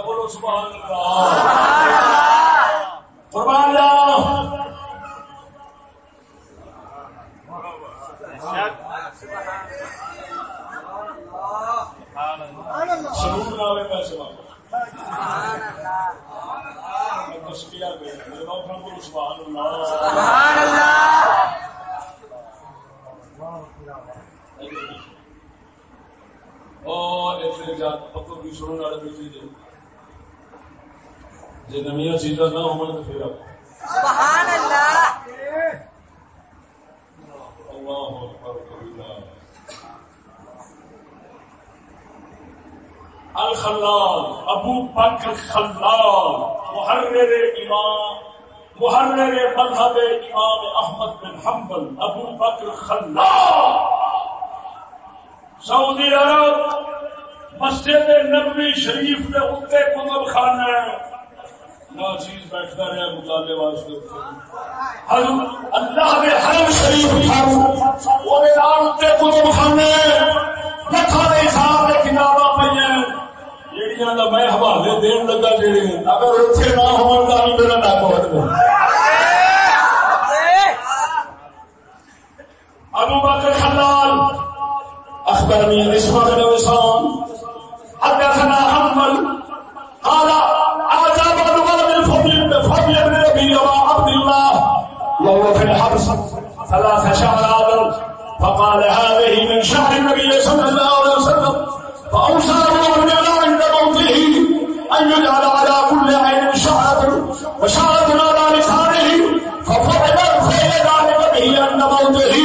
بولو سبحان اللہ نہ ہوئے پیسے واپس تشکیہ پہ میرے باپ ہم کو سبحان اللہ سبحان والے جی نمیاں چیزاں نہ ہوں تو پھر سبحان اللہ اللہ اکبر کبیرہ الخلال، ابو بکر خلال، محرر امام، محرر مذہب امام احمد بن حنبل، ابو بکر خلال۔ سعودی عرب مسجد نبوی شریف کے اتنے کتب خانہ نہ چیز بیٹھتا رہا مطالعے واسطے حضرت اللہ کے حرم شریف تھا وہ کتب خانے لکھا کے حساب کتاباں پہ جہاں کا میں حوالے دین لگا جڑے اگر اتنے نہ ہو میرا نک وٹ ابو بکر خلال اخبرني اسمع بن وسام حدثنا حنبل قال اعجب بعض من فضل فضل بن ابي عبد الله وهو في الحبس ثلاث شهرات فقال، هذه من شهر النبي صلى الله عليه وسلم. فاوصى له بالله ان يجعل على كل عين على لسانه ففعل ذلك به عند موته.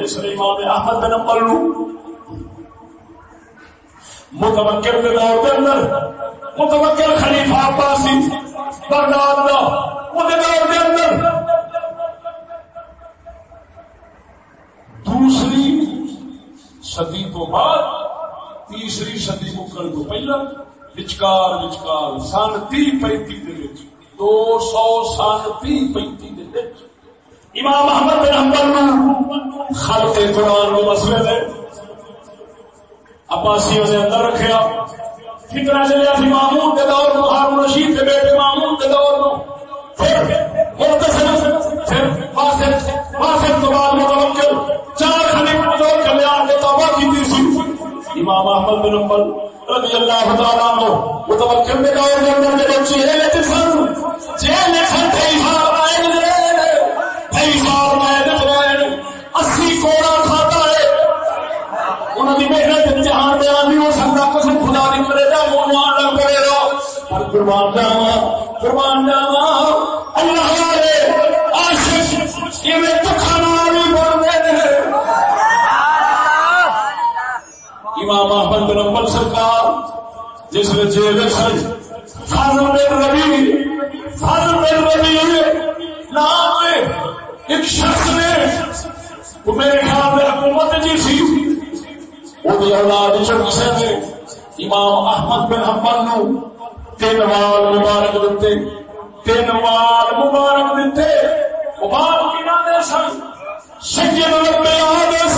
اس امام احمد بن متوکل کے دور کے اندر متوکل خلیفہ عباسی بغداد دا وہ دور کے اندر دوسری صدی تو بعد، تیسری صدی مکن تو پہلا. وچکار وچکار سن تی پینتی دو سو سن تی پینتی امام احمد بن حنبل خلق قرآن کے مسئلے تھے عباسیوں نے اندر رکھیا فتنہ چلیا سی مامون کے دور میں ہارون رشید کے بیٹے مامون کے دور میں پھر مختصر پھر فاسد فاسد تو بعد متوکل چار خلیفہ امام احمد بن حنبل رضی اللہ تعالیٰ عنہ متوکل کے دور کے اندر میرے چہرے تے سن۔ جیل میں سن۔ تھے حال آئے نے تھے حال میں نے اسی کوڑا کھاتا ہے۔ انہوں نے محنت جہان بیان نہیں ہو سکتا۔ قسم خدا نہیں کرے گا منہ نہ کرے گا۔ پر قربان جاوا قربان جاوا اللہ امام احمد بن امبل سرکار، جس میں جیل سن فاضل بن ربی فاضل بن ربی نام ایک شخص نے وہ میرے خیال میں حکومت جی سی وہ اولاد کسے نے امام احمد بن حنبل نو تین وال مبارک دیتے تین وال مبارک دیتے مبارک کنا دے سن، سید ربے آدے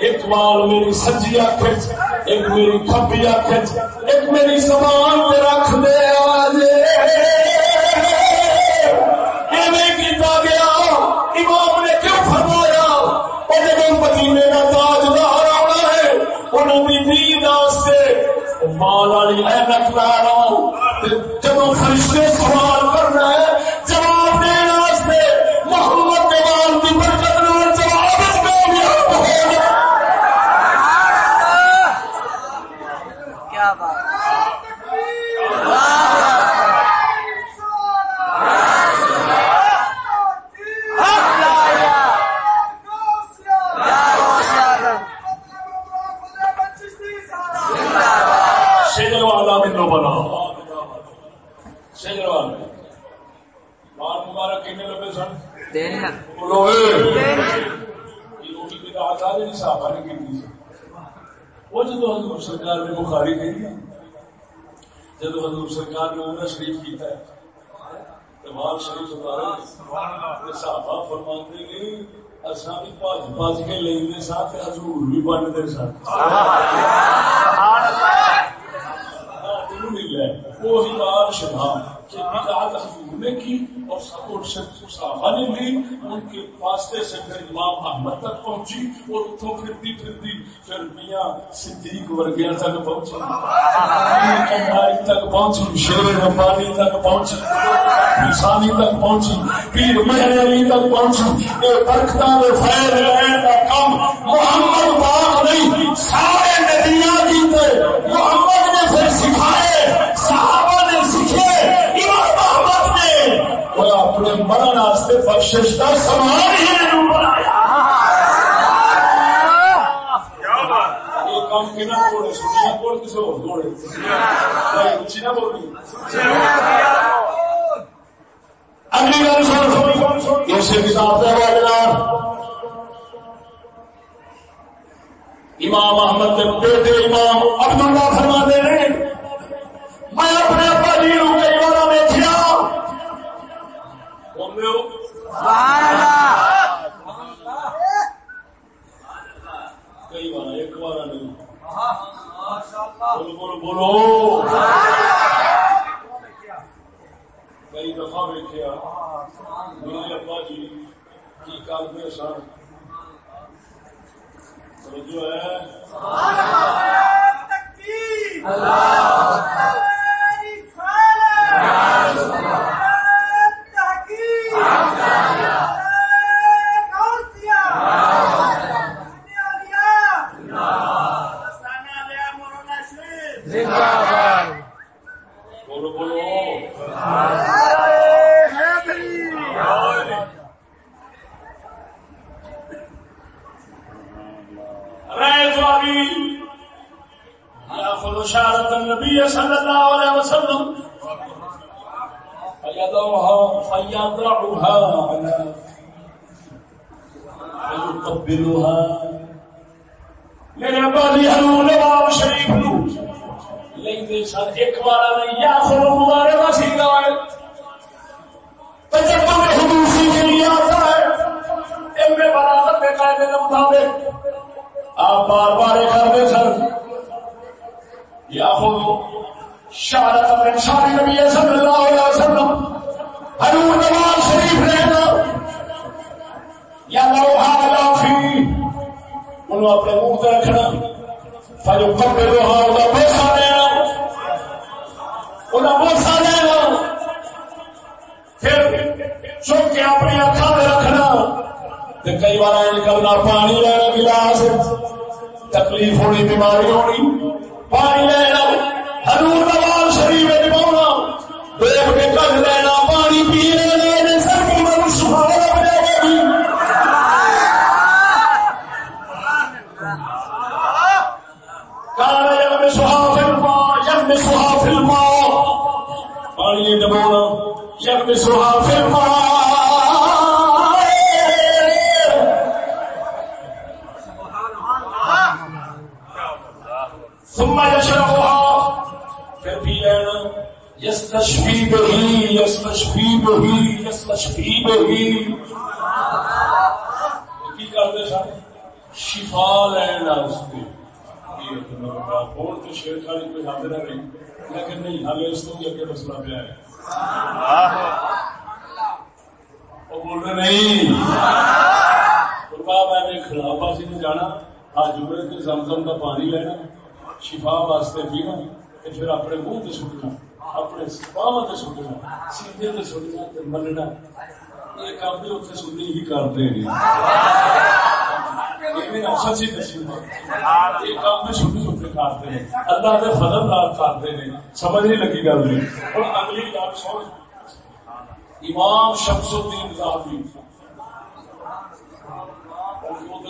ایک میری سجی اکھ ایک میری کھبی اکھ ایک میری زبان پہ رکھ دے آجے واسطے مال والی اینک لا رہا جب فرشتے سوال کرنا ہے جواب دینے واسطے محمد دیوان کی برکت نال جواب کامیاب ہو گیا کیا بات شجر والا منو بنا شجر والا بار مبارک کنے لبے سن تین بولو اے یہ روٹی کی رات آ نہیں صاحب نے کی تھی وہ جدو حضور سرکار نے بخاری کہی جدو حضور سرکار نے عمرہ شریف کیتا ہے تمام شریف اتارے صحابہ فرماتے نے اساں بھی بھج بھج کے لیندے ساتھ حضور بھی ساتھ۔ شباب کہ بدعت حضور نے کی اور سب سے صحابہ نے لی ان کے واسطے سے پھر امام احمد تک پہنچی اور اتوں پھرتی پھرتی پھر میاں صدیق ورگیا تک پہنچی۔ کماری تک پہنچی شیر ربانی تک پہنچی انسانی تک پہنچی، پیر مہر علی تک پہنچی۔ یہ برکتہ میں فیض لین کا کم محمد باغ نہیں، سارے ندیاں کیتے محمد نے پھر سکھائے۔ صحابہ نے سیکھے امام احمد نے وہ اپنے مرن واسطے بخشش کا سامان ہی بنایا۔ یہ کام سنیا کسی اور اچھی نہ اگلی گل سن اسے کتاب امام احمد کے بیٹے امام عبد اللہ فرما دے رہے میں اپنے ابا جی نو کئی بار ایک بار نہیں۔ بولو بولو بولو۔ کئی دفعہ دیکھا میرے ابا جی کی کرتے سن۔ جو ہے؟ بولو بولو رأيت أبي يأخذ وسلم فيضعها فيضعها على فيقبلها میرے ابا جی حضور نواب شریف نو لیندے سن ایک بار نہیں یا خود مبارے کا سیدھا ہے تجربہ میں حدوثی کے لیے آتا ہے ام براغت کے قاعدے کے مطابق آپ بار بار کرتے سن یا خود شہرت من شاہ نبی صلی اللہ علیہ وسلم حضور نواز شریف رہنا یا لوہا لا فی انہوں اپنے منہ تے رکھنا فجو کپڑے لوہا انہوں بوسا دینا انہوں بوسا دینا پھر چک کے اپنی اکھا میں رکھنا، تے کئی بار نکلنا پانی لینا، گلاس، تکلیف ہونی، بیماری ہونی، پانی لینا۔ حضور نواز شریف نبھاؤنا دیکھ کے کر لینا پانی پی لینا سر کی من شفا یم سہا فلما یم سہا فلما پانی ڈبونا یم سہا فلما ثم يشربها پھر پی لینا یستشفی بہی یستشفی بہی یستشفی بہی کی کرتے سن شفا لینا اس بول تو شیر خالی کوئی حاضر نہیں لیکن نہیں ہمیں اس کو بھی اگے مسئلہ پہ ہے۔ وہ بول رہے، نہیں۔ میں نے خلاف جانا۔ آج جمعے کے زمزم کا پانی لینا، شفا واسطے پینا، پھر اپنے منہ تے سٹنا۔ اپنے باہوں سٹنا سیدھے تے سٹنا تے مننا۔ یہ کام بھی اتنے سنی ہی کرتے ہیں سچی دسی یہ کام بھی سنی اتنے کرتے ہیں اللہ کے فضل نال کرتے ہیں سمجھ نہیں لگی گل نہیں اور اگلی گل سن امام شمس الدین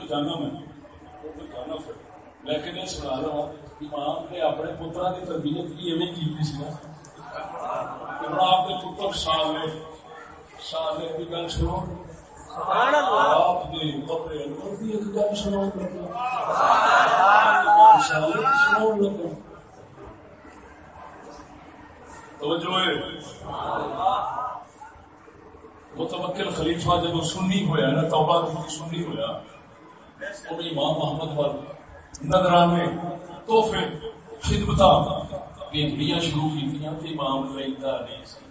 جانا میں لیکن یہ سنا رہا امام نے اپنے پترا کی تربیت بھی کی سی نا۔ آپ کے پتر کی گل سنو۔ آپ نے کپڑے اندر بھی ایک گل سنو۔ سنو۔ لگا توجہ متوکل خلیفہ جب سنی ہوا نا توبہ سنی ہوا امام محمد پر نظرانے تحفے خدمت بھیجنیاں شروع کی امام لینا نہیں سی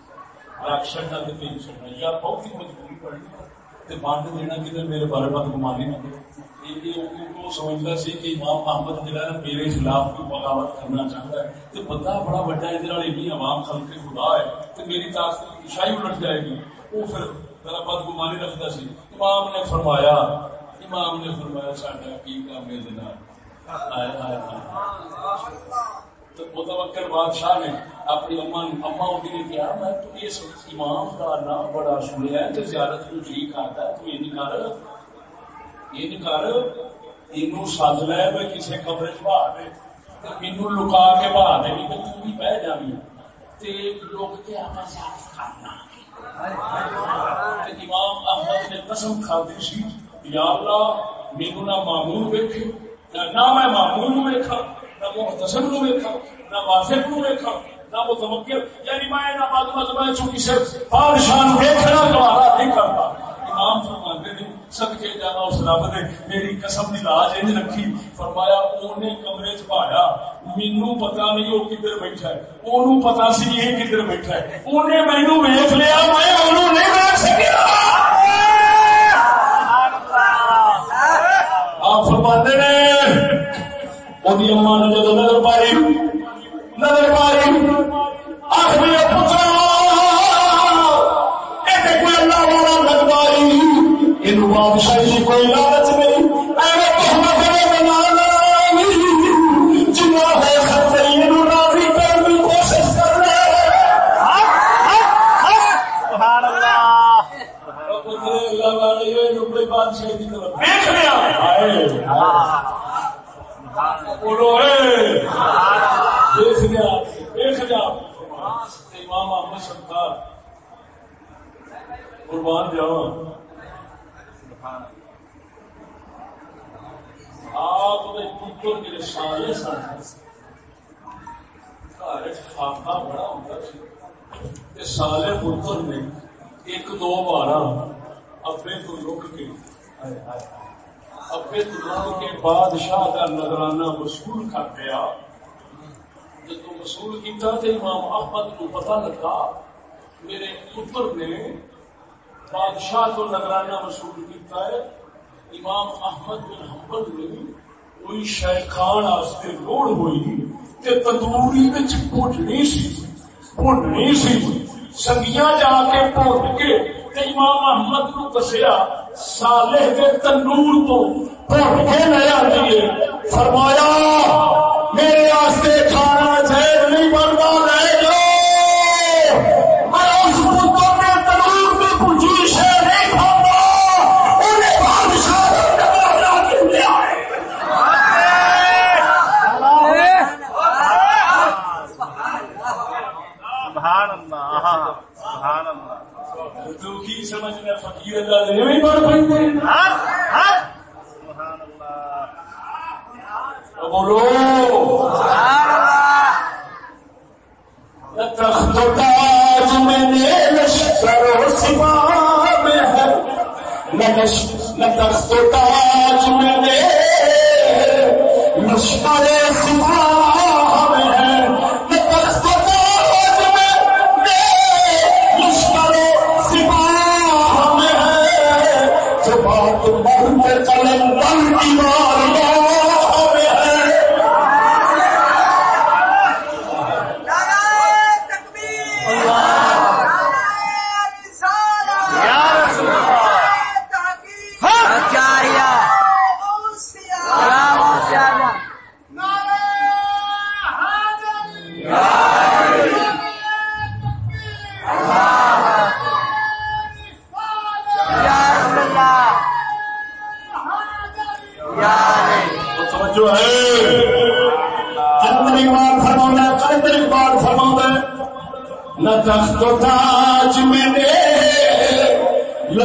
رکھ چڑنا تو پین چڑنا یا بہت ہی مجبوری پڑی تے بانڈ دینا کدھر میرے بارے بد گمانی نہ وہ سمجھتا سی کہ امام محمد جہاں ہے میرے خلاف کوئی بغاوت کرنا چاہتا ہے تو بندہ بڑا بڑا یہ عوام خلق خدا ہے تو میری تاثر شاہی الٹ جائے گی وہ پھر میرا بد گمانی رکھتا سی امام نے فرمایا امام نے فرمایا ساڈا کی کام ہے دینا تو متوکل بادشاہ نے اپنی اما اما نے کیا میں تو اس امام کا نام بڑا سنیا ہے، تو زیارت کو جی کرتا ہے، تو یہ نہیں کر، یہ نہیں کر یہ لے، میں کسی کمرے چ بہا دے مینو لکا کے بہا دے کہ تو بہ جاوی تے لوگ تے آپا کرنا امام احمد نے قسم سی، یا اللہ مینو نہ معمول ویکھے نہ میں معمول ویکھا نہ محتسب نو ویکھا نہ واثق نو ویکھا نہ متوکل یعنی میں نہ بعد مذہب چوں کسے بادشاہ نو ویکھنا گوارا نہیں کرتا۔ امام فرماتے ہیں صدقے جانا اس رب نے میری قسم دی لاج انج رکھی۔ فرمایا اونے کمرے چ پایا۔ مینوں پتہ نہیں وہ کدھر بیٹھا ہے۔ اونوں پتہ سی یہ کدھر بیٹھا ہے۔ اونے مینوں ویکھ لیا میں اونوں نہیں ویکھ سکیا۔ آپ فرماتے نے اما نے جب نظر پائی نظر پائی آخری پترا امام احمد کو پتہ لگا میرے پتر نے بادشاہ کو نظرانہ وصول کیا ہے۔ امام احمد بن حنبل نے کوئی شہ شیخان واسطے لوڑ ہوئی کہ تندوری وچ بھونی سی۔ بھونی سی۔ سنگیاں جا کے بھون کے تے امام احمد کو دسیا، صالح کے تندور تو بھون کے لے آئیے۔ فرمایا، میرے واسطے کھانا جائز نہیں بنتا۔ فقیر اللہ نے نہیں بڑھ بولو تخت تاج میں نے ہے۔ نہ تخت تاج میں نے لشکر سپاہ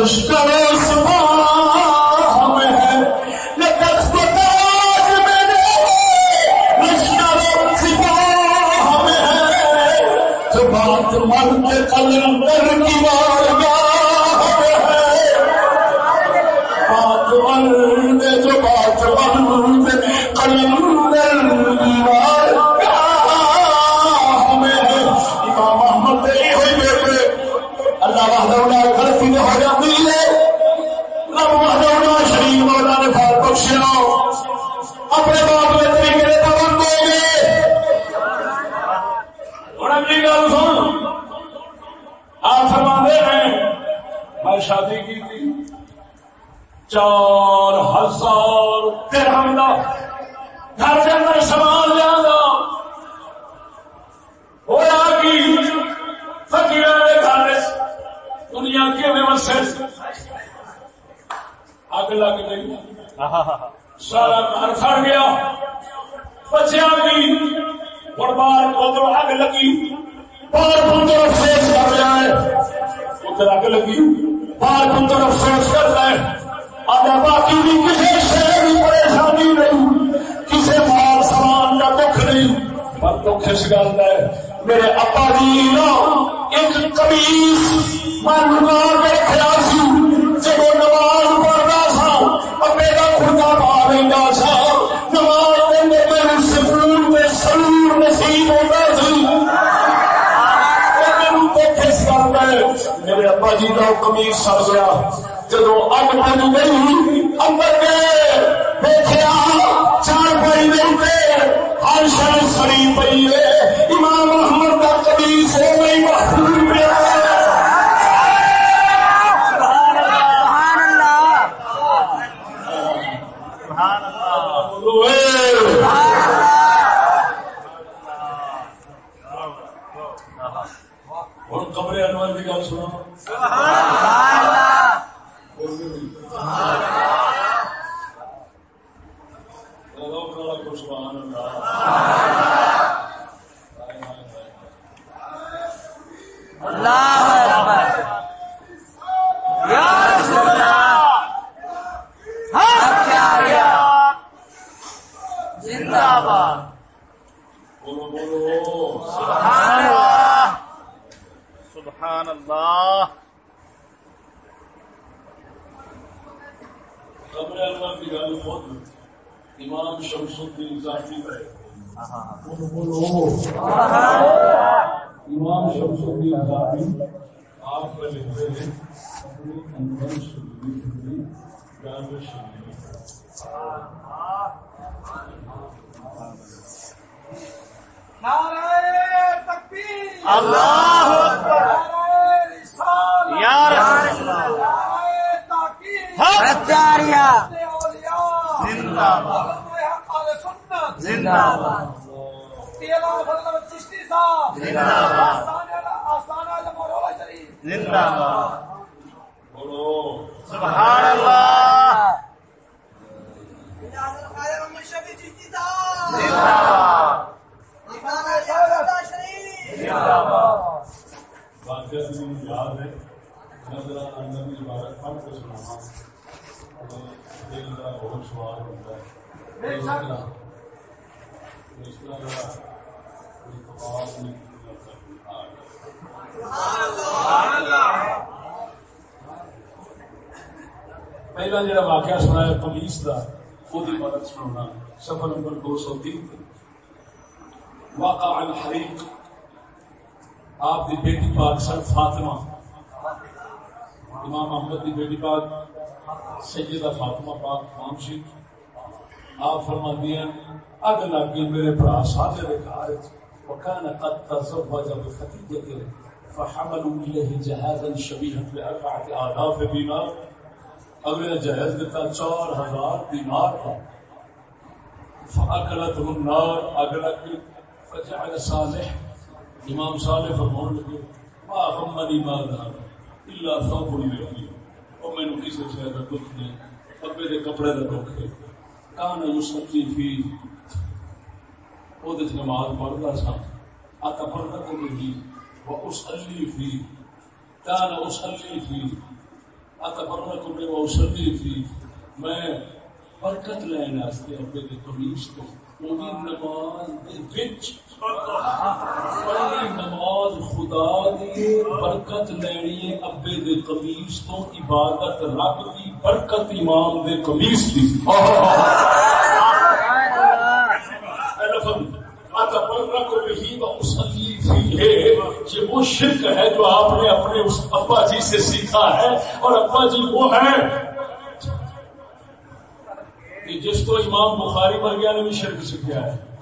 لشکر و پر گل کا ہے میرے ابا جی نا ایک کمیس میں لگا کے رکھا سی، جب نماز پڑھتا سا، ابے کا خدا پا لینا سا۔ نماز پڑھنے سکون میں سرور نصیب ہوتا سی۔ میرے ابا جی کا کمیز گیا۔ جدو اگ بن گئی، اندر گئے، دیکھا، چار پائی نہیں ہر سنی سڑی ہے امام احمد کا قدیس ہے گئی محفوظ پہ سبحان اللہ اپنے علماء کی گل خود امام شمس الدین ذاتی ہے امام شمس الدین ذاتی آپ کا لکھتے ہیں اپنے اندر شریف کی جامع شریف نعرہ تکبیر اللہ اکبر نعرہ رسالت یا رسول اللہ نعرہ تحقیق حق ستاریہ اولیاء زندہ باد زندہ باد زندہ باد بولو سبحان اللہ بلال سبحان اللہ سبحان اللہ پہلا جڑا واقعہ سنایا پولیس کا وہ عبارت سنانا سفر نمبر دو سو تین واقع الحریق آپ دی بیٹی پاک سر فاطمہ امام احمد دی بیٹی پاک سیدہ فاطمہ پاک نام سی آپ فرما دیا اگ لگ گئی میرے برا سارے دے گھر وكان قد تزوج بخديجة فحملوا إليه جهازا شبيها بأربعة آلاف دينار اگلے جہیز دیتا چار ہزار دینار تھا۔ فاکلتہ النار۔ اگلک فجعل صالح امام صالح فرمان لگے ما غمنی ما ذهب الا ثوب لي او میں نے کسی سے دا دکھ نہیں ابے دے کپڑے دا دکھ ہے کان یصلی فی او دے نماز پڑھدا سا اتا پڑھدا کو بھی و اصلی فی کان اصلی فی اتبرک میں اوسلی تھی، میں برکت لین واسطے ابے کے قمیص تو وہ نماز دے وچ پڑھی نماز خدا دی برکت لینی ہے، ابے دے قمیص تو عبادت رب دی، برکت امام دے قمیص دی اے لفظ اتبرک بہی و اصلی فی ہے یہ وہ شرک ہے جو آپ نے اپنے اس ابا جی سے سیکھا ہے اور ابا جی وہ ہے کہ جس کو امام بخاری مر گیا نے بھی شرک سیکھا ہے؟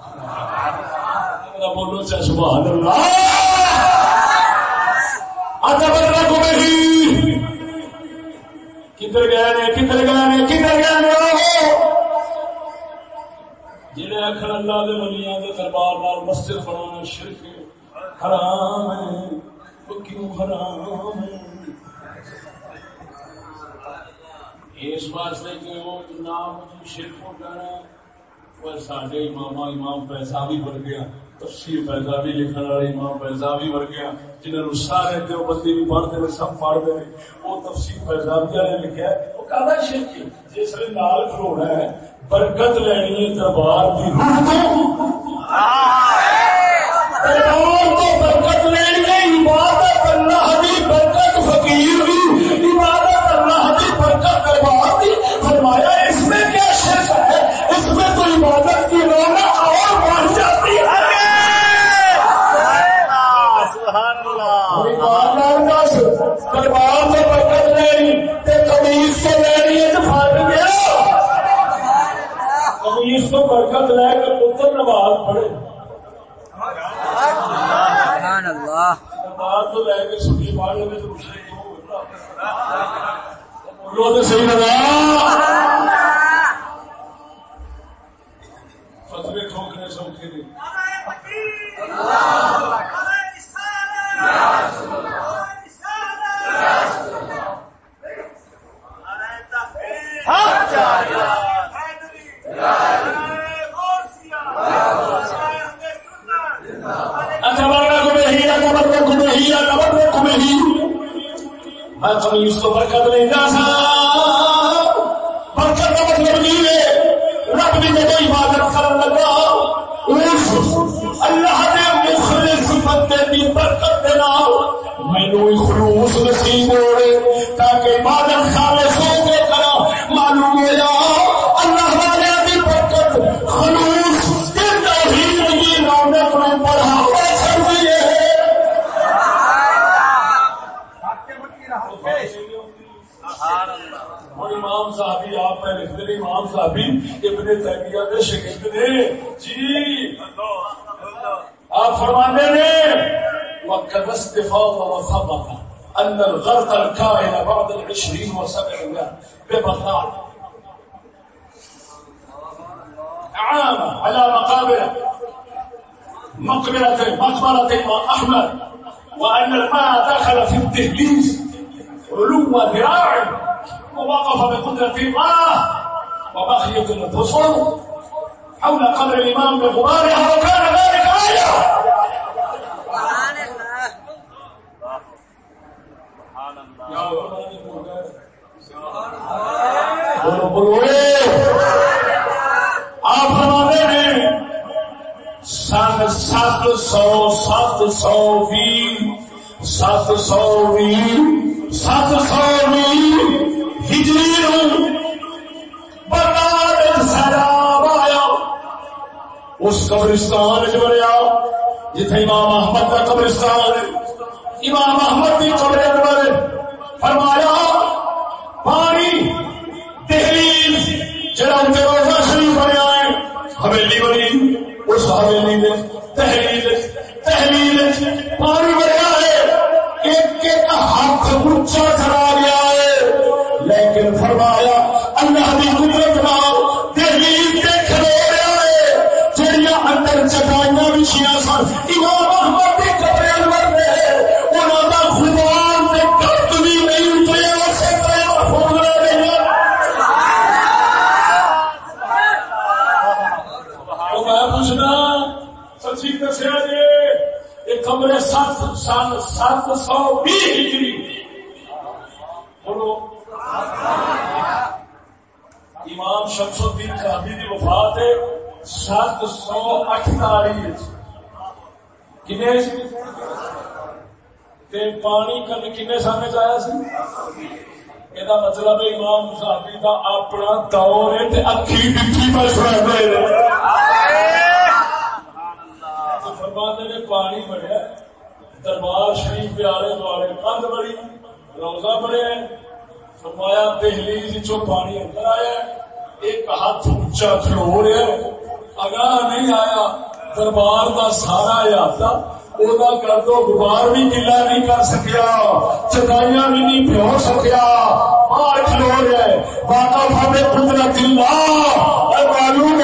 بولو چا سبحان اللہ۔ کدھر گئے نے کدھر گئے کدھر گئے جنہیں آخر اللہ دے ولیاں دے دربار نال مسجد بنانا شرک حرام ہے۔ وہ کیوں حرام ہے؟ اس واسطے کہ وہ نام شرک ہو جانا وہ سارے امام امام پیسہ بھی بڑھ گیا۔ تفسیر پیسہ بھی لکھنے والے امام پیسہ بھی بڑھ گیا جنہوں سارے دیوبندی بھی پڑھتے ہیں سب پڑھتے ہیں وہ تفسیر بھی والے لکھا ہے وہ کہنا شرک جس نے نال کھلونا ہے برکت لینی ہے دربار کی روح تو دربار تو برکت تو برکت لے کے پتر نماز پڑھے۔ سبحان اللہ۔ نماز تو لے کے سبھی پڑھے میں تو مشرک ہو بولو تو صحیح لگا فتوے ٹھوکنے سوکھے نہیں نعرہ تکبیر نعرہ رسالت نعرہ رسالت نعرہ تحقیق حق جاری حیدری نعرہ غوثیہ نعرہ اہل میں برکت نہیں سا برکت کا مطلب ہے رب عبادت کرن لگا اس اللہ مخلص بندے برکت دے نال مینوں خلوص نصیب ہوئے تاکہ عبادت خالص امام صاحبی ابن تیمیہ کے شکست نے جی آپ فرمانے نے وقت استفاء و ثبت أن الغرق الكائن بعد العشرين وسبعمائة ببغداد عام على مقابر مقبرة مقبرة الإمام أحمد وأن الماء دخل في الدهليز علو ذراع ووقف بقدرة الله. وبغيكم الرسل حول قبر الإمام بغبارها وكان ذلك أجرا سبحان الله سبحان الله اس قبرستان چ بنیا جتھے امام احمد کا قبرستان ہے۔ امام احمد کی قبر اکبر فرمایا، پانی، دہلیز، جڑا اتنے روزہ شریف بنیا ہے حویلی بنی، اس حویلی میں تحلیل تحلیل پانی بنیا ہے۔ ایک ایک ہاتھ اونچا چلا سن سات سو بھی ہجری۔ بولو۔ امام شمس الدین صاحبی کی وفات ہے، سات سو اٹھتالیس کنے جی؟ تے پانی کن کنے سامنے چایا سی؟ یہ مطلب ہے امام صاحبی کا اپنا دور ہے تے اکھی ڈٹھی پر سنتے فرماتے نے پانی بڑھیا دربار شریف کے آلے دوالے کند بڑی، روزہ بڑے ہیں۔ فرمایا دہلی چو پانی اندر آیا ایک ہاتھ اونچا کھلو رہا ہے۔ اگاہ نہیں آیا، دربار کا سارا احاطہ وہ گرد غبار بھی گلا نہیں کر سکیا، چٹائیاں بھی نہیں بھیو سکیا۔ باہر کھلو رہا ہے باقا فاطے قدرت اللہ اور معلوم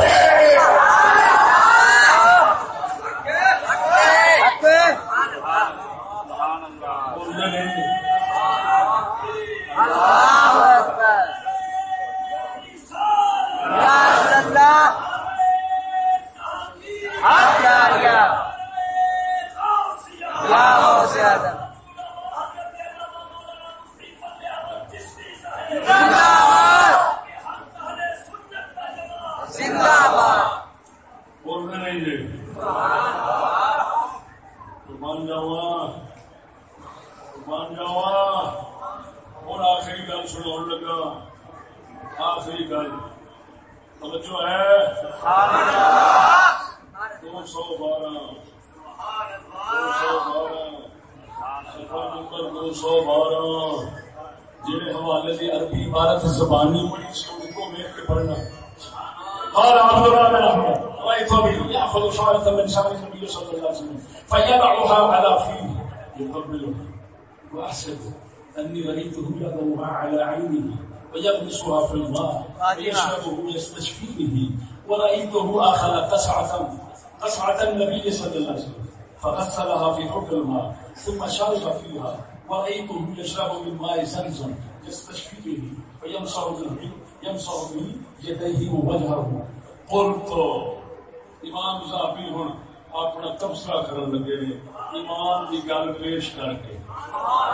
دی سنت ہے بولنے نہیں الله أكبر يا الله يا يا يا غوث آدم زندہ زندہ باد بولنے نہیں دے مان جاوا مان جاوا اور آخری گل سنا لگا آخری گل توجہ ہے دو سو بارہ دو سو بارہ سفر نمبر دو سو بارہ جہے حوالے کی عربی عبارت زبانی پڑھی سی ان کو میرے کے پڑھنا قال عبد الله بن احمد رايت به ياخذ شعره من شعر النبي صلى الله عليه وسلم فيضعها على فيه يقبله على عينه ويغمسها في الماء ويشربه به قصعه النبي صلى الله عليه وسلم فغسلها في الماء ثم شرب فيها. ورأيته يشرب من ماء زمزم يستشفي به ويمسح به يمسح به يديه ووجهه. قلت امام ہوں اپنا تبصرہ کرن لگے نے ایمان کی گل پیش کر کے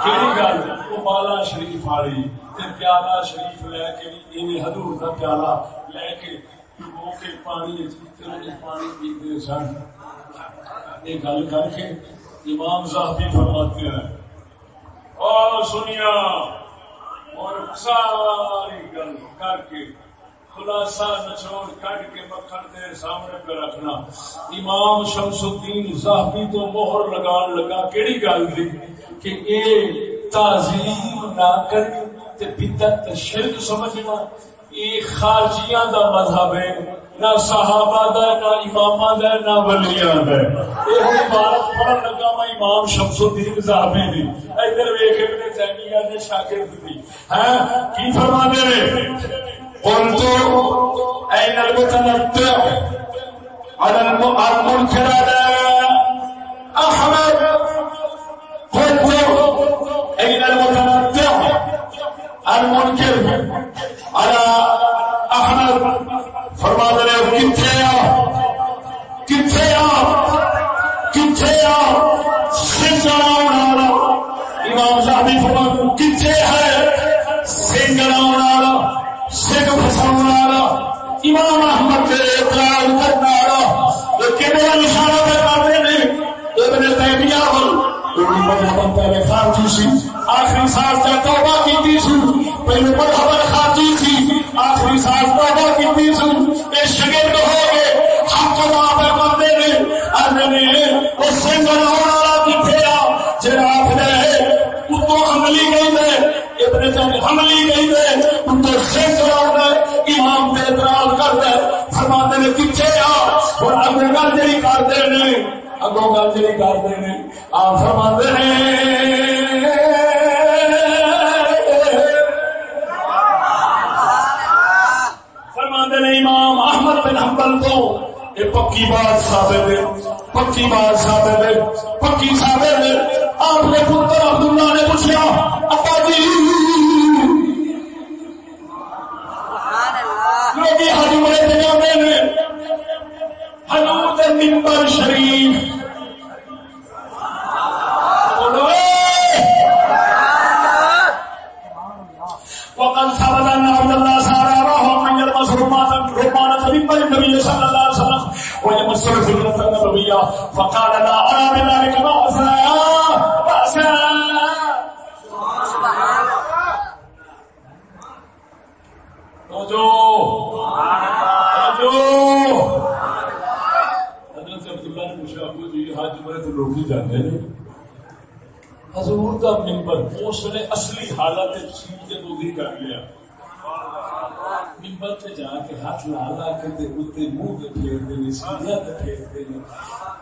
کیڑی گل؟ وہ بالا شریف والی پیالہ شریف لے کے انہیں حضور کا پیالہ لے کے وہ کے پانی پانی پیتے سن۔ یہ گل کر کے امام صاحبی فرماتے ہیں۔ اور سنیا، اور ساری گل کر کے خلاصہ نچوڑ کٹ کے مکھن تیرے سامنے پہ رکھنا۔ امام شمس الدین صاحبی تو مہر لگان لگا، کیڑی گل تھی کہ اے تعظیم نہ کر تے بدعت شرک سمجھنا، اے خارجیاں دا مذہب ہے، نہ صحابہ دا نہ امامہ دا نہ ولیاں دا اے ہن عبارت پڑھن لگا، میں امام شمس الدین صاحبی دی۔ ادھر ویکھ ابن تیمیہ نے شاگرد دی۔ ہاں، ہیں کی فرماندے نے قلت أين المتمتع على المنكر على أين المتمتع المنكر على أحمد فرما دے کتنے آ کتنے آ کتنے آ سنگڑا والا امام صاحب فرما کتنے ہے سنگڑا والا سکھ فساؤ والا امام احمد کے اعتراض کرنے والا لیکن وہ نشانہ کرتے ابن تیمیہ وال مذہب پہلے خارجی سی، آخری سال سے توبہ کی سی۔ پہلے مذہب خارجی سی، آخری سال توبہ کی سی۔ یہ شگرد ہو گئے حق وہاں پہ کرتے ہیں ارے وہ سنگل والا کتنے آ جڑا آخر اتو عملی گئی ہے؟ ابن تیمیہ عملی گئی دے ہے اتو سنگ امام پہ اعتراض کرتا ہے۔ فرماتے نے پیچھے آ؟ اور اگوں گل جی کرتے ہیں اگوں گل جی کرتے ہیں، آپ فرماتے ہیں۔ نے امام احمد بن حنبل کو یہ پکی بات ثابت ہے، پکی بات ثابت ہے، پکی ثابت ہے۔ آپ نے پتر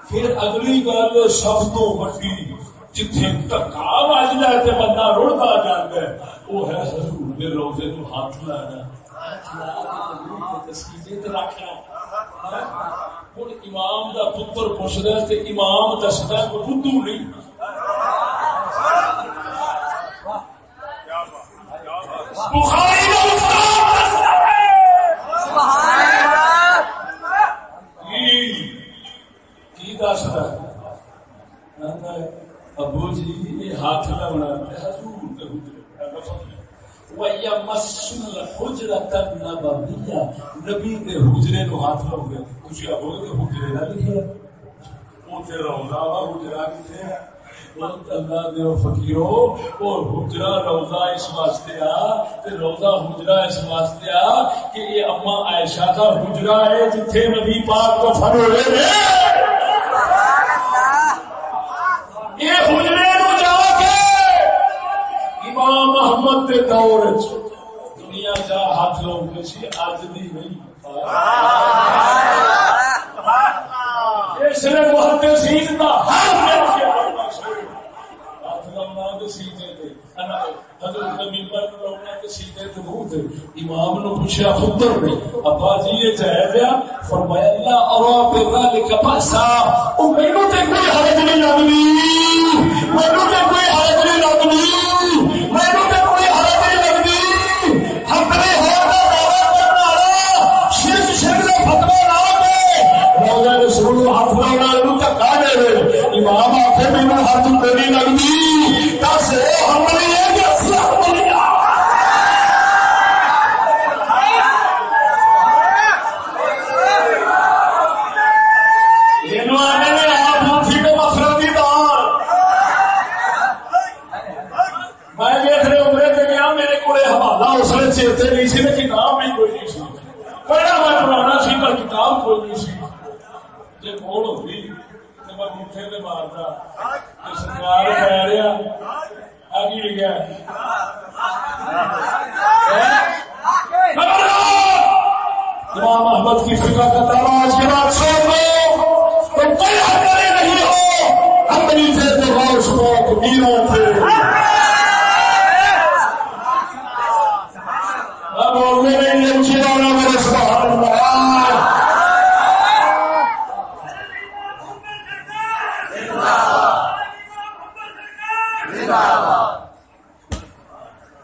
پھر اگلی گل سب تو وڈی جتھے جائے تو بندہ رڑتا جاتا ہے وہ ہے حضور کے روزے کو ہاتھ لانا۔ ہوں امام دا پتر پوچھتا ہے امام دستا ہے بدھو نہیں۔ ابو نبی کے حجرے نو ہاتھ لو گے کچھ حجرے نہ لکھے۔ اتنے روزہ وا حجرا کتنے اور حجرا روزہ اس واسطے آ روزہ حجرا اس واسطے آ کہ یہ اما عائشہ کا حجرا ہے جتھے نبی پاک کو فر ہوئے یہ حجرے امام محمد کے دور دنیا کا ہاتھ لوگ اج بھی نہیں۔ اس نے بہت سیز ہر امام نو پوچھا پتر نے ابا جی یہ چاہے دیا فرمایا اللہ اور پاسا میرے کوئی حرج نہیں لگنی میرے کوئی حرج نہیں لگنی امام آخر میرے ہاتھ لگی لگتی دس ہم جی کون ہوگی تو میں مٹھے سے مارتا تو سرکار پہ رہا آگے لکھا امام احمد کی فکر کا دعویٰ آج کے بعد چھوڑ دو تو کوئی حقارے نہیں ہو اپنی سے تو غوث کو میروں تھے اب وہ میرے لیے چلانا میرے سبحان اللہ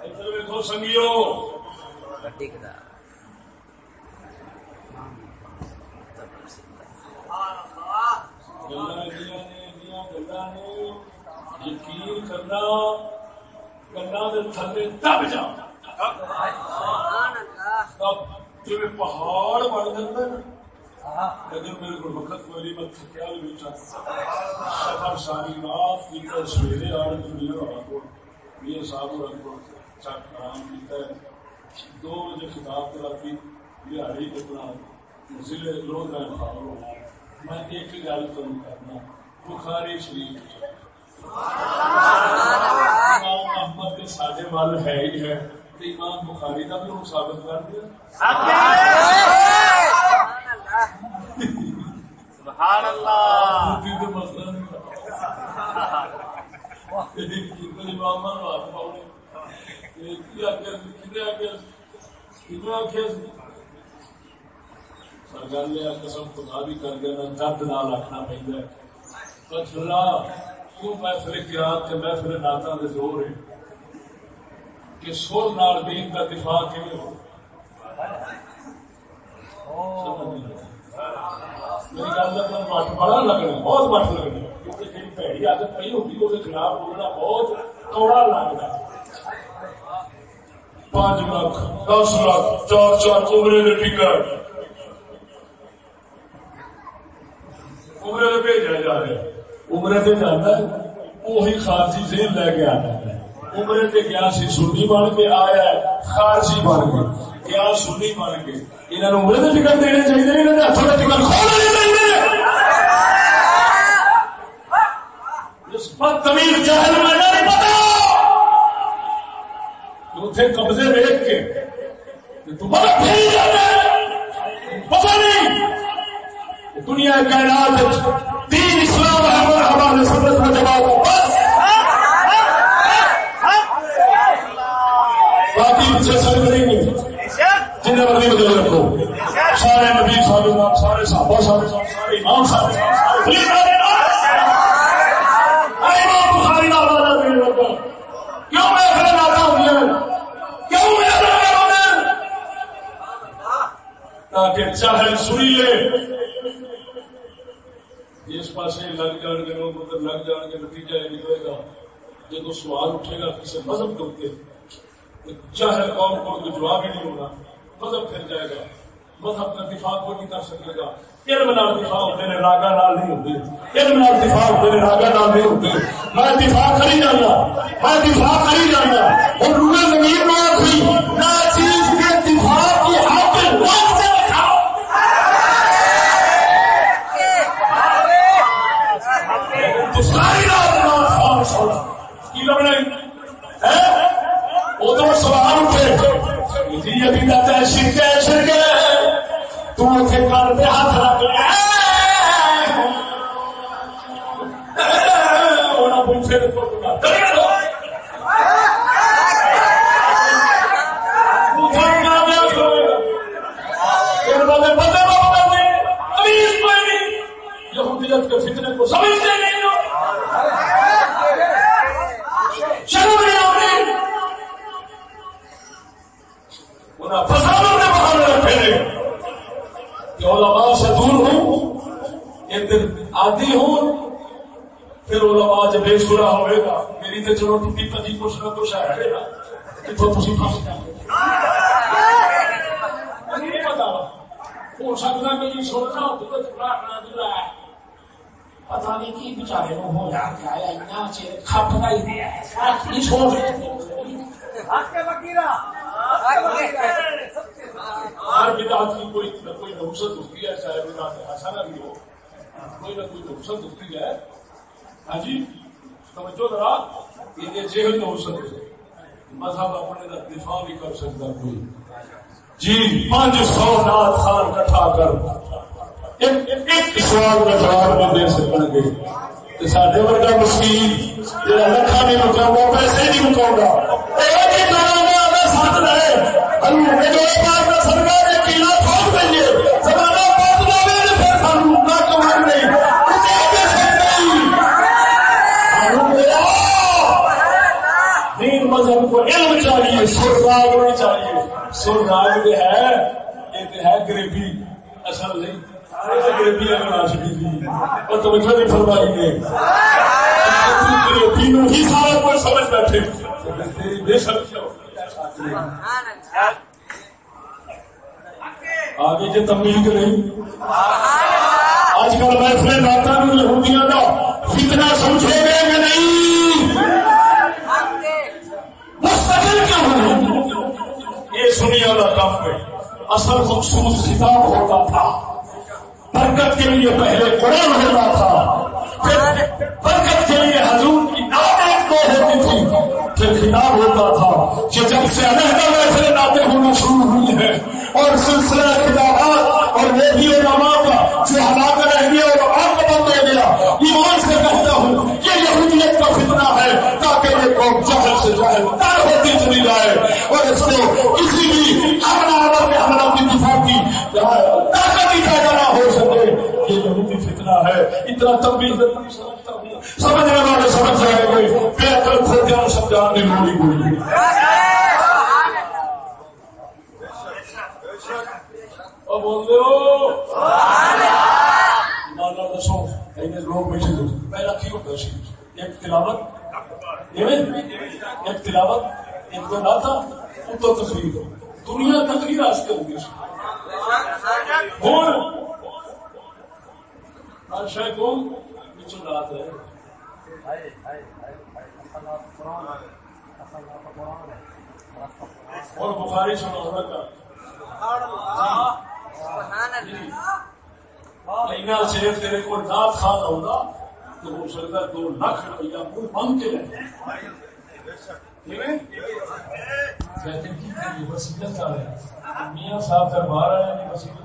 ادھر دیکھو سنگیو گڈی کدا یقین کرنا تھلے دب جا جی پہاڑ بن جاتا اگر میرے کو وقت کوئی میں تھکیا بھی نہیں چاہتا۔ سفر ساری رات کی سویرے آ کے ملے کو یہ صاحب کو چک آرام کیتا ہے۔ دو بجے خطاب کرا کی دہاڑی کتنا ضلع لوگ میں ایک گل تم کرنا بخاری شریف۔ امام محمد کے سارے وال ہے ہی ہے تو امام بخاری کا بھی ہم ثابت کر دیا۔ سبحان اللہ۔ مسئلہ نہیں امام ہاتھ گل یہ قسم خدا بھی کر گیا درد نال رکھنا چلا کیوں محفل قرآن کے محفل ناتا کے زور ہے کہ سر نال دین کا دفاع کیوں ہو میری گل بڑا لگنا بہت مٹ لگنا کیونکہ جی پیڑی عادت پی ہوگی وہ خلاف بولنا بہت کوڑا لگتا پانچ لاکھ دس لاکھ چار چار عمرے کے ٹکٹ عمرے بھیجا جا رہا ہے عمرے سے جانا ہے، وہی خارجی ذہن لے کے آتا ہے۔ عمرے سے گیا سی سنی بن کے آیا ہے؟ خارجی بن کے۔ گیا سنی بن کے؟ انہوں نے عمرے سے ٹکٹ دینے چاہیے انہوں نے ہاتھوں کا ٹکٹ کھولنے چاہیے۔ اس جہل میں نہیں پتا اتنے قبضے دیکھ کے تو بڑا پھیل جاتا ہے۔ پتا نہیں۔ دنیا کائنات دین اسلام ہے اور ہمارے میں جواب ہو بس باقی پیچھے سب کریں گے جنہیں مرضی بدل رکھو سارے نبی سارے امام سارے صحابہ سارے سارے امام سارے سارے امام بخاری نہ میرے لوگوں کیوں میں اپنے ناتا ہوں کیوں میں تاکہ چاہے سنی لے اس پاس لگ جان کے لوگ ادھر لگ جان کے نتیجہ یہ نکلے گا۔ جب سوال اٹھے گا کسی مذہب کے اتنے چاہے قوم کو تو جواب ہی نہیں ہوگا مذہب پھر جائے گا۔ مذہب کا دفاع کوئی نہیں کر سکے گا۔ علم نال دفاع ہوتے ہیں راگا نال نہیں ہوتے۔ علم نال دفاع ہوتے ہیں راگا نال نہیں ہوتے۔ میں دفاع کری جانا۔ میں دفاع کری جانا۔ اور روئے زمین میں بھی نہ چیز کے دفاع کی حق وقت سے بچاؤ تو ساری رات نماز خام سونا کی لبنے سوال اٹھے جی یہ بھی تو اتنے پہ ہاتھ رکھ لیا پوچھے تو کرے دو یہودیت کے فتنے کو سمجھتے نہیں ہو شرم نہیں آتی انہیں فسادوں نے بہانے رکھے ہیں کہ علماء سے دور ہوں ایک آدھی ہوں۔ پھر علماء جب بے سرا ہوئے گا۔ میری تو چلو ٹوٹی پتی کچھ نہ کچھ ہے۔ کتوں تھی پھنس جائیں نہیں پتا۔ ہو سکتا کہ یہ سوچنا ہو تو پراٹنا دلا ہے۔ پتا نہیں کی بچارے کو ہو جاتا ہے؟ اتنا چیر کھپ کا ہی دیا ہے نہیں چھوڑ ہر بدعت کی کوئی کوئی نوسط ہوتی ہے چاہے بدعت ایسا نہ بھی ہو۔ کوئی نہ کوئی تو حسن ہوتی ہے ہاں جی توجہ ذرا یہ جہل تو حسن ہے مذہب اپنے کا دفاع بھی کر سکتا کوئی جی پانچ سو نات خان کٹھا کر ایک ایک سوال کا جواب نہیں دے سکیں گے سڈے ورگا مسکین جہاں لکھا نہیں مکاؤں گا پیسے نہیں مکاؤں گا ساتھ رہے کا سرکار علم چاہیے سرکار نہیں چاہیے سرکار جو ہے، یہ تو ہے گریبی۔ اصل نہیں گریبی اگر تھی جی۔ اور توجہ نہیں فرمائی گے گریبی نو ہی سارا سمجھ بیٹھے۔ بے شک آگے جو تمیز نہیں۔ آج کل محفل ناتا یہودیاں کا سمجھے گئے کہ نہیں مستقل کیوں ہے یہ سنیا کا کام ہے۔ اصل مخصوص خطاب ہوتا تھا۔ برکت کے لیے پہلے قرآن ہوتا تھا۔ پھر برکت کے لیے حضور کی نام کو ہوتی تھی۔ پھر خطاب ہوتا تھا کہ جب سے علیحدہ محفل ناطے ہونا شروع ہوئی ہے اور سلسلہ خطابات اور وہ بھی علماء کا جو ہلاک رہ گیا اور آپ بند ہو گیا، ایمان سے کہتا ہوں یہ یہودیت کا فتنہ ہے تاکہ یہ قوم جہل ہوتی چلی جائے اور اس کو کسی بھی اپنا عمل میں حملہ کی دفاع کی طاقت ہی پیدا نہ ہو سکے یہ یہودی فتنہ ہے۔ اتنا تبدیل سمجھتا ہوں۔ سمجھنے والے سمجھ جائیں گے۔ بے عقل کھو جان سمجھانے لوڑی کوئی اور بول دو دسو لوگ بیٹھے تھے پہلا کی ہوتا سی ایک تلاوت۔ ایک تلاوت۔ ایک ان تقریر دنیا تقریر آستے ہوں گے ہوں بادشاہ کو رات ہے۔ اور بخاری سنا جی۔ کا تیرے کو نات خان ہوگا تو ہو سکتا دو لاکھ روپیہ منہ مانگ کے رہے میاں صاحب دربار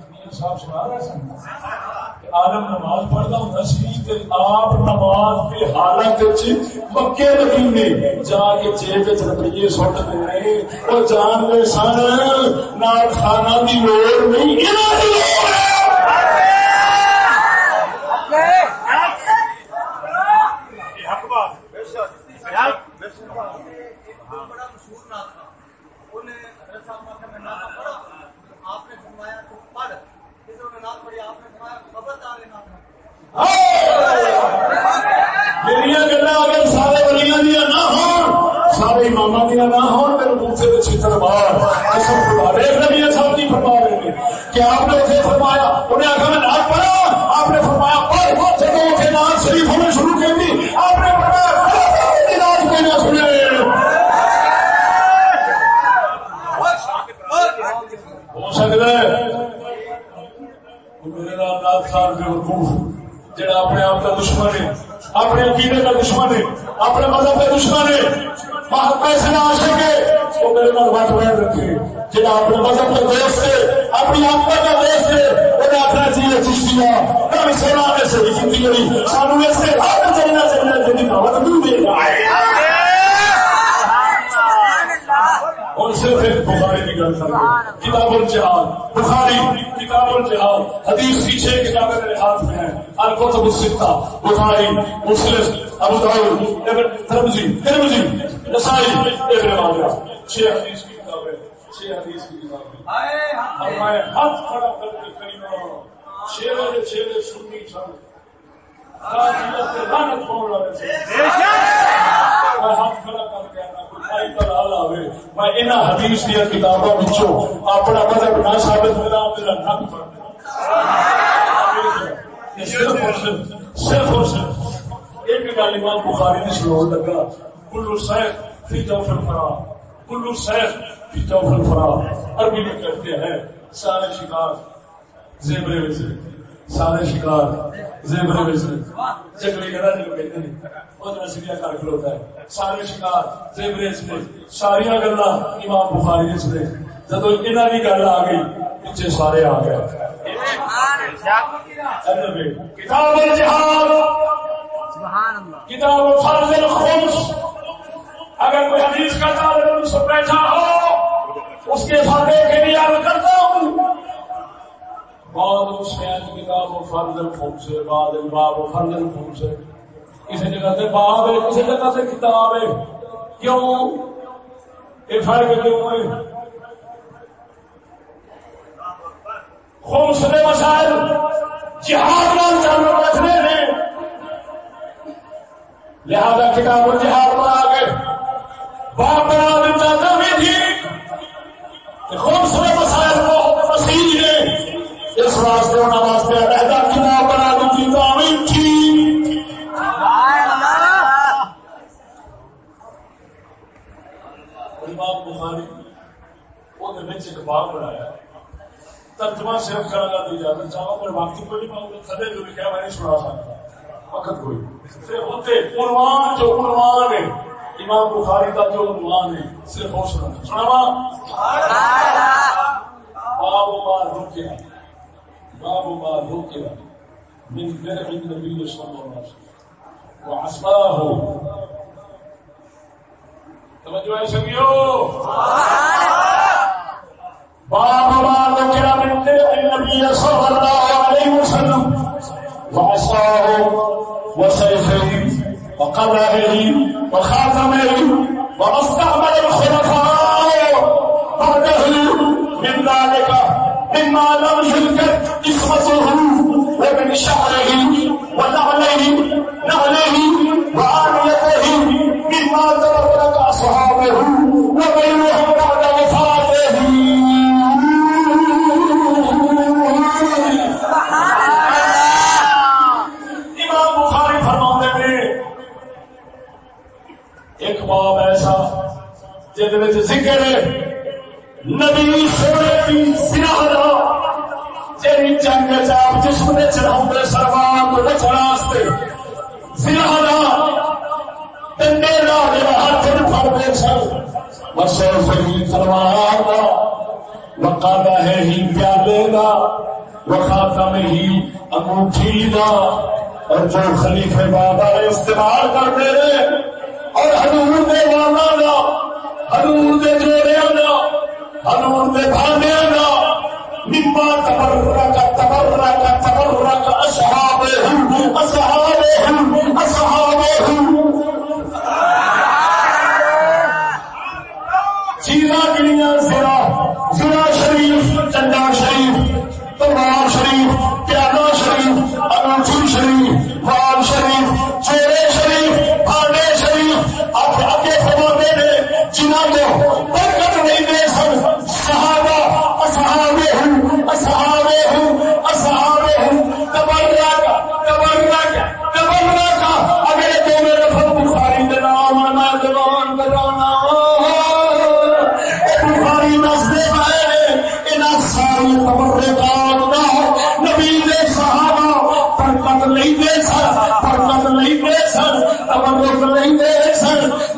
میاں صاحب سنا سن عالم نماز پڑھتا ہوں آپ نماز کی حالت مکے مدینے جا کے جیب روپیے سٹ دے اور جان سن نال خانہ کی لوڑ نہیں میرا گلا اگر سارے ولیاں دیا نہ ہو سارے امام دیا نہ ہو میرے منہ سے چھتر قسم خدا دیکھ نبی صاحب نہیں فرما رہے تھے کہ آپ نے اسے فرمایا انہیں آخر میں ناچ پڑھا آپ نے فرمایا پڑھ جب اسے ناچ شریف ہونے شروع کر دی آپ نے فرمایا ناچ پہنا سنے ہو سکتا ہے میرے نام ناچ خان کے حقوق جڑا اپنے آپ کا دشمن ہے، اپنے عقیدے کا دشمن ہے، اپنے مذہب کا دشمن ہے پیسے نہ آ سکے وہ میرے نال بات بیٹھ رکھے جڑا اپنے مذہب کا دوست ہے، اپنی آپا کا دوست ہے اپنا جی چیز چشتیا کبھی نے صحیح کی سانو ہاتھ چلنا دے اور صرف ایک بخاری کی گل کر کتاب الجہاد بخاری کتاب الجہاد حدیث کی چھ کتابیں میرے ہاتھ میں ہیں الکتب الستہ بخاری مسلم ابو داؤد ابن ترمذی ترمذی نسائی ابن ماجہ۔ چھ حدیث کی کتابیں چھ حدیث کی کتابیں اور میں ہاتھ کھڑا کر کے کریمہ۔ چھ بجے چھ بجے سننی والے میں ہاتھ حدیث دیا کتابوں اپنا مذہب نہ ثابت میرا میرا نک صرف اور صرف صرف اور صرف ایک گل امام بخاری نے سنو لگا کلو سیف فی جوفل فرا کلو سیف فی جوفل فرا عربی میں کہتے ہیں سارے شکار زیبرے میں سے سارے شکار زیبرے میں سے چکری گڑا جی کہتے ہیں وہ نسلیا کر کھلوتا ہے۔ سارے شکار زیبرے گلا امام بخاری نے جب انہوں کی گل آ گئی پیچھے سارے آ گئے۔ کتاب الجہاد۔ کتاب فرض الخمس۔ اگر کوئی حدیث کا طالب علم سے بیٹھا ہو اس کے عرض کرتا ہوں بعد اس میں آج کتاب و فرض الخمس ہے بعد الباب و فرض الخمس ہے کسی جگہ سے باب ہے، کسی جگہ سے کتاب ہے۔ کیوں؟ یہ فرق کیوں ہے؟ خمس نے مسائل جہاد وال تعلق رکھنے ہیں۔ لہذا کتاب و جہاد بنا کے باپ بنا دیتا تھا۔ ایک باب بنایا۔ ترجمہ صرف کرنا دی اجازت چاہوں پر وقت کو نہیں پاؤں گا جو لکھا میں نہیں سنا سکتا وقت کوئی صرف ہوتے عنوان جو عنوان ہے، امام بخاری کا جو عنوان ہے، صرف وہ سنا سناوا۔ باب ما رکیا باب ما رکیا من درع النبي صلى الله عليه وسلم۔ وعصاه توجہ ہے سبیو باب ما ذكر من النبي صلى الله عليه وسلم. وعصاه وسيفه وقلعه وخاتمه واستعمل الخلفاء بعده من ذلك. مما لم يذكر اسمته ومن شعره ونعله نعله جہد ذکر ہے نبی سونے کی سیاح جی جنگ چاپ جسم نے چڑھاؤ سرمان کو بچن واسطے سیاح ڈنڈے ہاتھ سن سلوار کا وقالا ہے ہی پیالے کا وقاتا ہی انگوٹھی کا اور جو خلیفے بابا استعمال کرتے رہے اور حضور دے والا حضور دے جوڑے گا حضور دے بھانے گا مما تبرہ کا تبرہ کا تبرہ کا اصحاب ہوں اصحاب ہوں اصحاب ہوں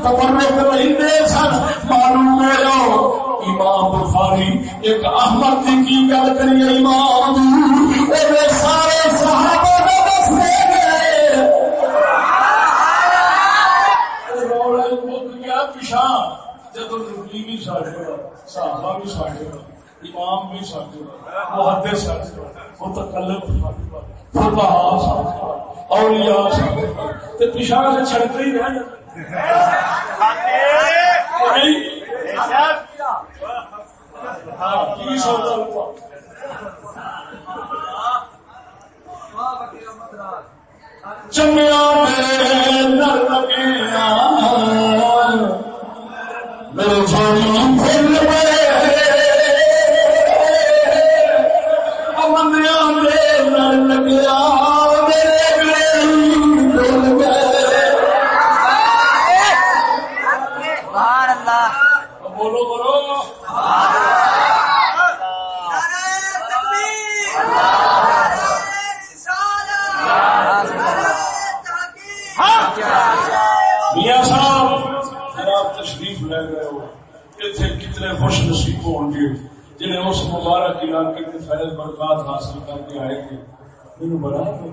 سن نہیں دے سن، معلوم ہے امام بخاری ایک احمد جی کی گل کریے، امام۔ سارے صحابہ پیشہ بھی ساڑھے صحابہ بھی ساڑھے امام بھی ساڑھے محدث ساڑھے فقہا ساڑھے اولیاء ساڑھے تے پیشہ سے چھڑتے ہی رہ چمیا میں میرے جوڑی پھر امنیا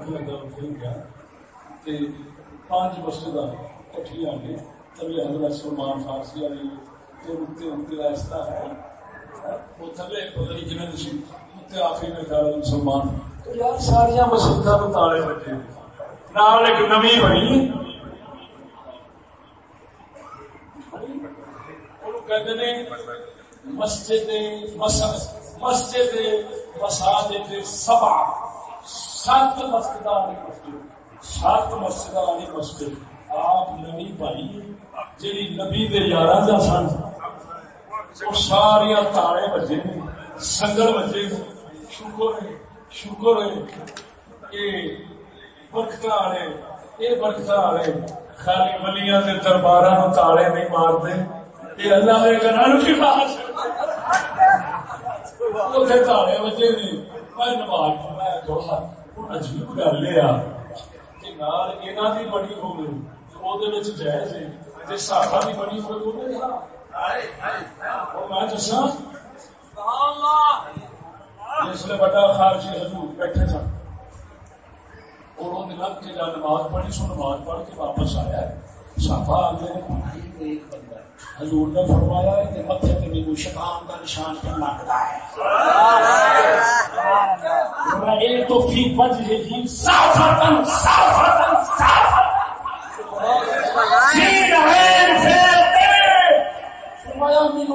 بڑا دکھ گیا کہ پانچ مسجد کٹھی آ گئے تبھی حضرت سلمان فارسی والی اتنے اتنے ایسا ہے۔ وہ تھلے پتہ نہیں جنہیں نصیب اتنے آخری میں خیال سلمان تو یار ساریا مسجد تو تالے بچے نال ایک نمی بنی۔ مسجد مسجد مساجد سبا سات مسجد والی مسجد سات مسجد والی مسجد۔ آپ نبی بھائی جی نبی دے یار سن وہ تارے بجے سنگل بجے شکر ہے شکر ہے یہ برکت والے یہ برکت والے خالی تالے نہیں مارتے۔ یہ اللہ کی تالے نے میں نماز تھوڑا عجیب گل یہ وہ جائز ہے گئی میں جس نے بڑا خارجی حضور بیٹھے کے جا نماز پڑھی سو نماز پڑھ کے واپس آیا سافا آگے ایک بندہ حضور نے فرمایا ہے کہ متھے پہ میرے شیطان کا نشان پہ لگتا ہے۔ یہ تو فی وجہ ہی صافتن صافتن صافتن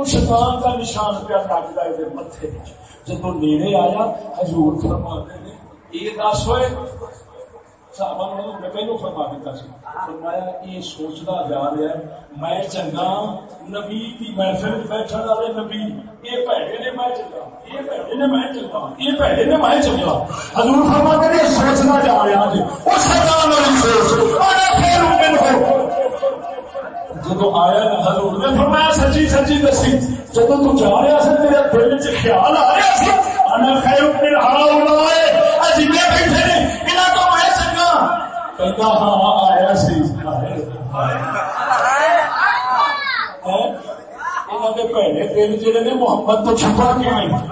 شیطان کا نشان پہ لگتا ہے۔ متھے جب نیڑے آیا، حضور فرماتے نے یہ دس ہوئے یہ سوچتا جا رہا ہے میں چنگا نبی کی محفل والے نبی یہ پیڑے نے میں چنگا یہ پیڑے نے میں چنگا یہ پیڑے نے میں چنگا حضور جا رہا جی آیا حضور نے فرمایا سچی سچی دسی جب تو جا رہا سا تیرے دل چ خیال آ رہا سی انا خیر من کہتا ہاں آیا سی جڑے نے محمد تو چھپا کے ہوں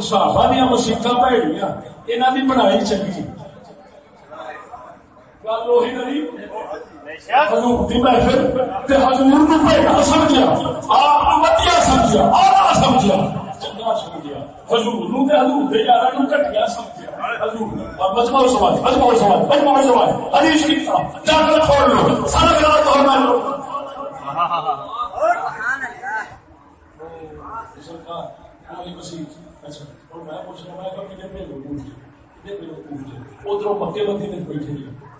صحابہ دیا مسیطا بھڑیاں یہاں کی بنائی چنگی۔ گل وہی نہیں حضور کی محفل حضور کو بھڑا سمجھا۔ آپ سمجھا۔ سمجھا۔ چنگا سمجھا۔ حضور نو تے حضور دے یارا نو کٹیا سمجھا حضور مجمع سمجھ مجمع سمجھ مجمع سمجھ حدیث کی کتاب جاکر کھول لو سارا گلا تو میں لو سبحان اللہ کوئی مسیح اچھا اور میں پوچھ رہا ہوں کہ کتنے لوگ ادھر مکے بندی نے بیٹھے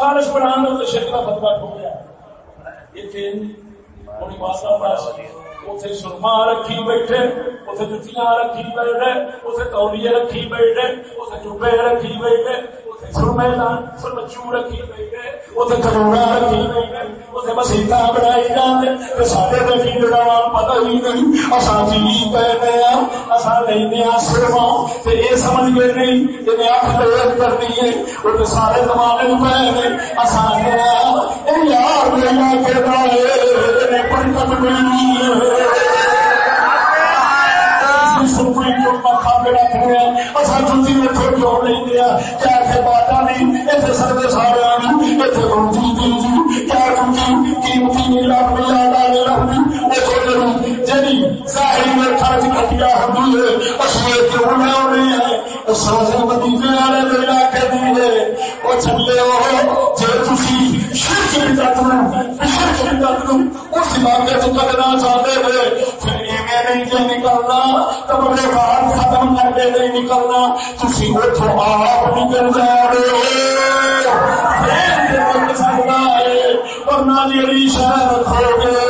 سارے قرآن میں شیخ کا فتوا ٹھوک گیا تھوڑی ماسا پاس اوتھے سرما رکھی بیٹھے، اوتھے جتیاں رکھی بیٹھے، اوتھے تولیے رکھی بیٹھے، اوتھے چوبے رکھی بیٹھے، اوتھے سرمے سرمچو رکھی بیٹھے، اوتھے کروڑا رکھی بیٹھے، اوتھے مسیتا بنائی جاندے، تے سارے رکھی کا پتا ہی نہیں اصا جی پہ اصا لینا سرما یہ سمجھ گئے نہیں جی اکھ دیر کرنی ہے وہ سارے زمانے پہ اصا گیا یار میرا کہنا ہے نکلنا تبرے باہر ختم کر نکلنا۔ تسی اوتھوں آپ نکل جاؤ۔ ہو گئے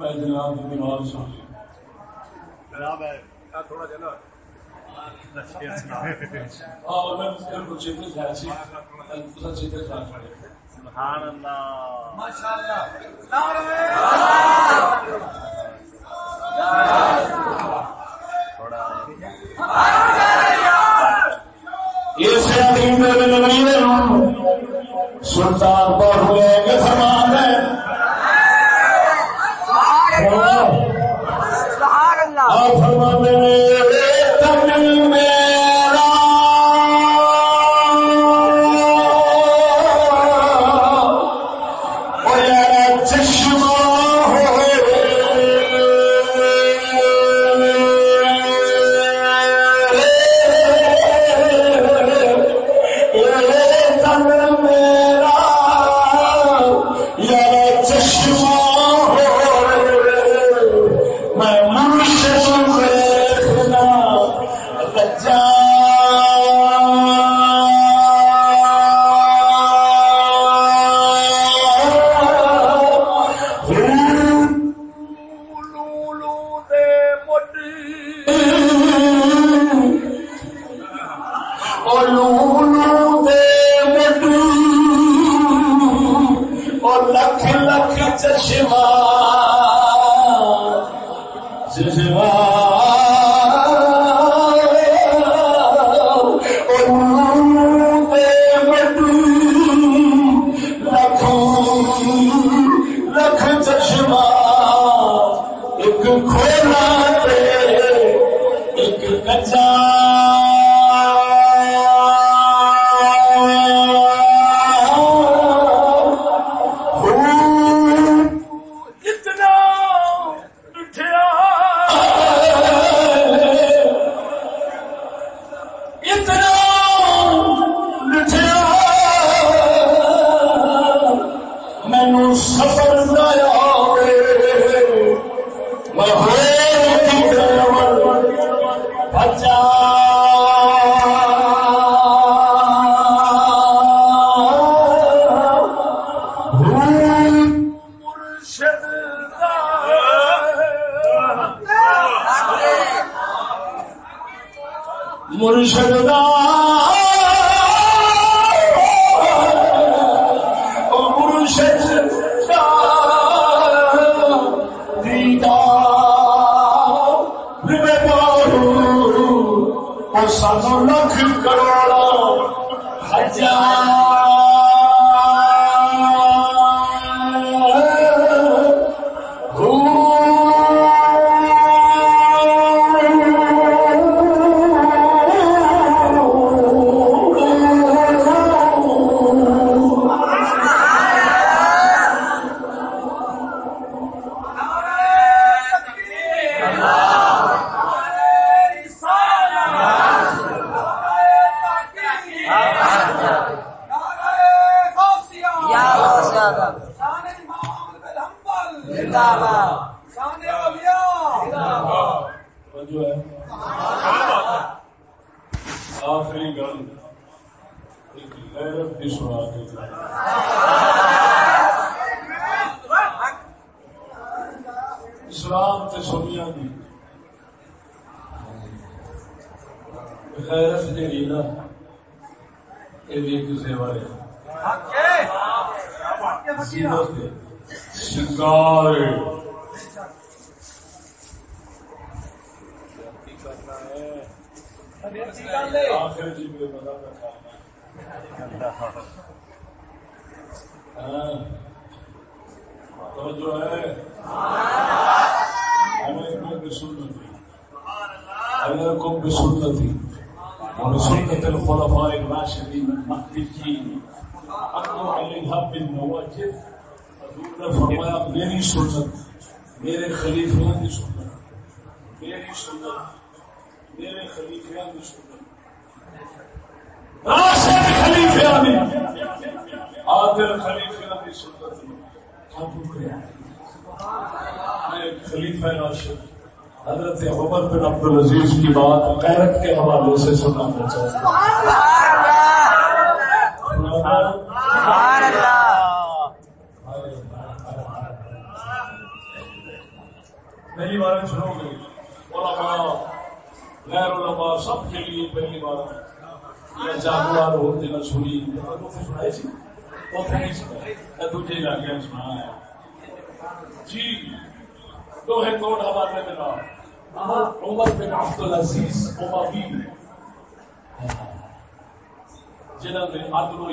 میں جناب بیمار صاحب جناب ہے تھوڑا جناب سبحان اللہ۔ سلطان پر ہوئے فرمان ہے۔ اللہ۔ اور فرمانے میں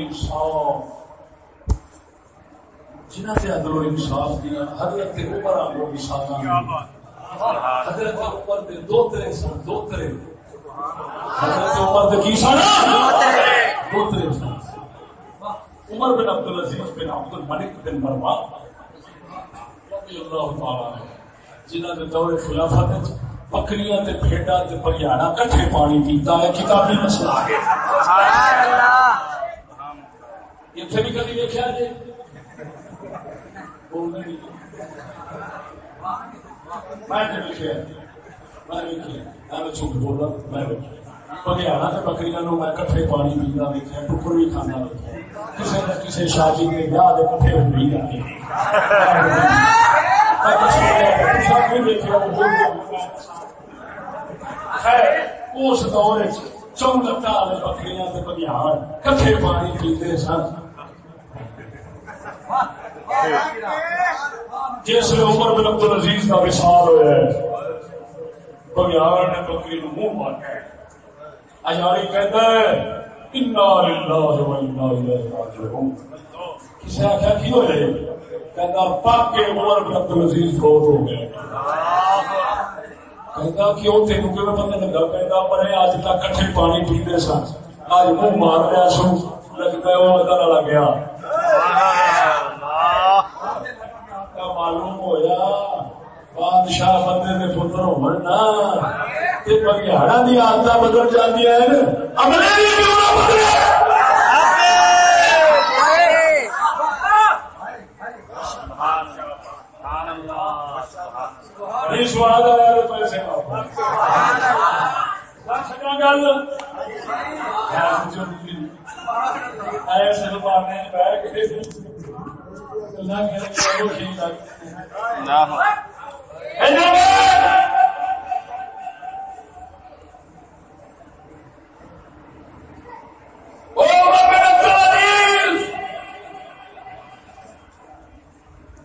انصاف۔ جنہوں نے عدل و انصاف دیا حضرت عمر آگو مثال حضرت عمر دے دو ترے سن دو ترے۔ حضرت عمر دے کی سن؟ دو ترے سن۔ عمر بن عبد العزیز بن عبد الملک بن مروان۔ رضی اللہ تعالی عنہ۔ جنہوں نے دور خلافت وچ بکریاں تے بھیڈاں تے پریانا کٹھے پانی پیتا ہے کتابی مسئلہ ہے۔ سبحان اللہ۔ اتنے بھی کبھی دیکھا جی میں جھوٹ میں میں کٹھے پانی دیکھا۔ ٹکر بھی کھانا دیکھا۔ کسی نہ کسی شادی کے بیاہ کٹھے ہو جاتے اس دور چونگتا والے بکریاں کٹھے پانی پیتے سن۔ جس نے عمر بن عبد العزیز کا وصال ہوا ہے بگیار نے بکری نو منہ مار کے اجاری کہتا ہے، انا للہ و انا الیہ راجعون۔ کسی آخیا کی ہو جائے کہتا، پاک کے عمر بن عبد العزیز فوت ہو گئے۔ کہتا، کیوں تینوں کیوں پتہ لگا؟ کہتا مرے تک کٹھے پانی پیتے سن۔ آج منہ مار لیا سو لگتا ہے وہ پتہ نہ لگ گیا۔ معلوم ہویا، بادشاہ بندے دے پتر ہونا تے بگیاڑا دی عادت بدل جاندی ہے عملے دی کیوں نہ بدلے سواد آیا تو پیسے سکا گل؟ ایسے بیٹھ کے۔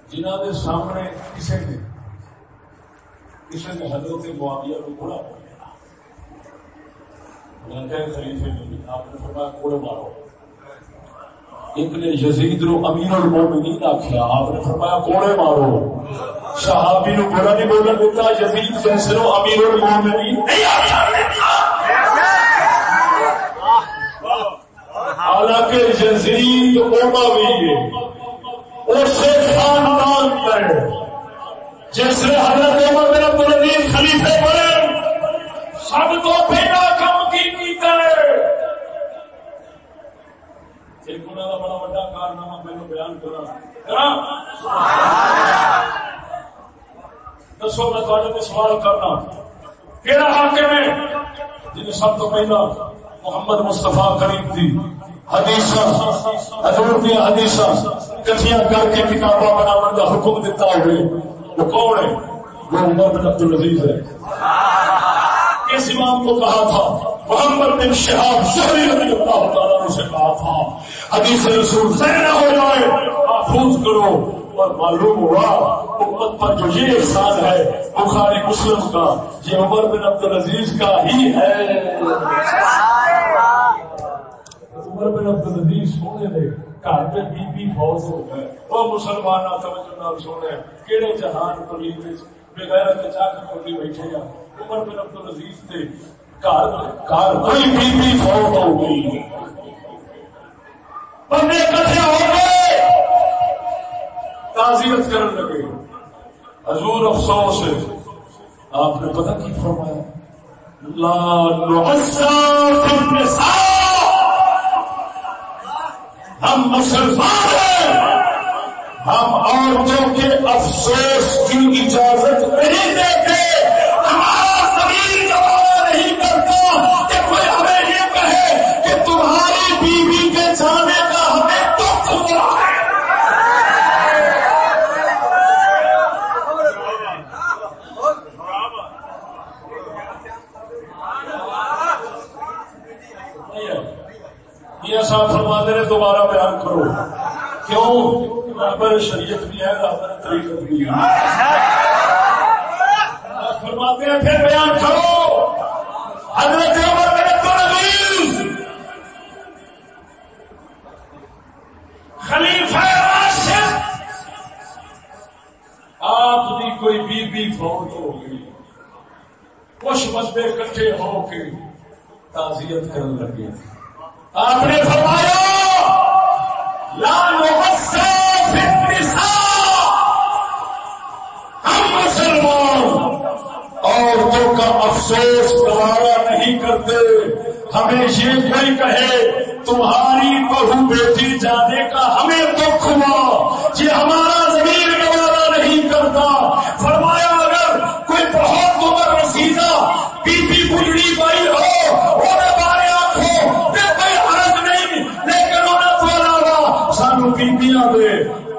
جنہ کے سامنے کسی نے کسی نے حضرت معاویہ کو بڑا خلیفے نے آپ نے فرمایا کوڑے مارو۔ ایک نے یزید نو امیر المومنین آخیا آپ نے فرمایا کوڑے مارو۔ صحابی نو برا نہیں بولن دیتا، یزید جیسے نو امیر المومنین۔ نہیں آخیا حالانکہ یزید اموی ہے۔ اسے خاندان میں، جس نے حضرت عمر بن عبد العزیز خلیفے بنے، سب تو پہلا کام کی کیتا ہے ایک انہوں کا بڑا بڑا کارنامہ میں بیان کرا! دسو میں تھوڑے کو سوال کرنا۔ کہڑا حاکم ہے جنہیں سب تو پہلا محمد مصطفیٰ کریم تھی حدیث حضور دیا حدیث کٹھیاں کر کے کتاباں بنانے کا حکم دیتا ہوئے۔ وہ کون ہے؟ وہ عمر بن عبد العزیز ہے۔ اس امام کو کہا تھا، محمد بن شہاب شہری رضی اللہ تعالیٰ نے اسے کہا تھا، حدیث رسول سے نہ ہو جائے، محفوظ کرو۔ اور معلوم ہوا، امت پر جو یہ احسان ہے، بخاری مسلم کا، یہ عمر بن عبد العزیز کا ہی ہے۔ عمر بن عبد العزیز سونے دے، گھر پہ بی بی فوج ہو گئے۔ وہ مسلمان توجہ نال سونے کہڑے جہان کو بغیر چا کے کھولی بیٹھے گا عمر بن عبد العزیز تے گھر گھر کوئی بی بی فوت ہو گئی۔ بندے کٹھے ہو گئے۔ تعزیت کرنے لگے۔ حضور افسوس ہے۔ آپ نے پتہ کی فرمایا؟ لا نعصى في النساء۔ ہم مسلمان ہیں۔ ہم عورتوں کے افسوس کی اجازت نہیں دیتے۔ ہمارا بیوی کے کا ہمیں دکھ ہو ہے یہ صاحب فرما دے دوبارہ بیان کرو۔ کیوں؟ رابر شریعت بھی ہے رابر طریقت بھی ہے۔ فرماتے ہیں، پھر بیان کرو۔ حضرت عمر خلیفہ راشد۔ آپ کی کوئی بی بی فوت ہو گئی۔ کچھ بندے کٹھے ہو کے تعزیت کرنے لگے۔ آپ نے فرمایا، لا نغصى النساء۔ ہم مسلمان، عورتوں کا افسوس گوارا نہیں کرتے۔ ہمیں یہ کوئی کہے، تمہاری بہو بیٹی جانے کا ہمیں دکھ ہوا، یہ ہمارا زمین گوارا نہیں کرتا۔ فرمایا، اگر کوئی بہت عمر رسیدہ بی بی بجڑی بائی ہو انہیں بارے آنکھوں پھر کوئی حرج نہیں، لیکن انہیں تو علاوہ سانو بیبیاں دے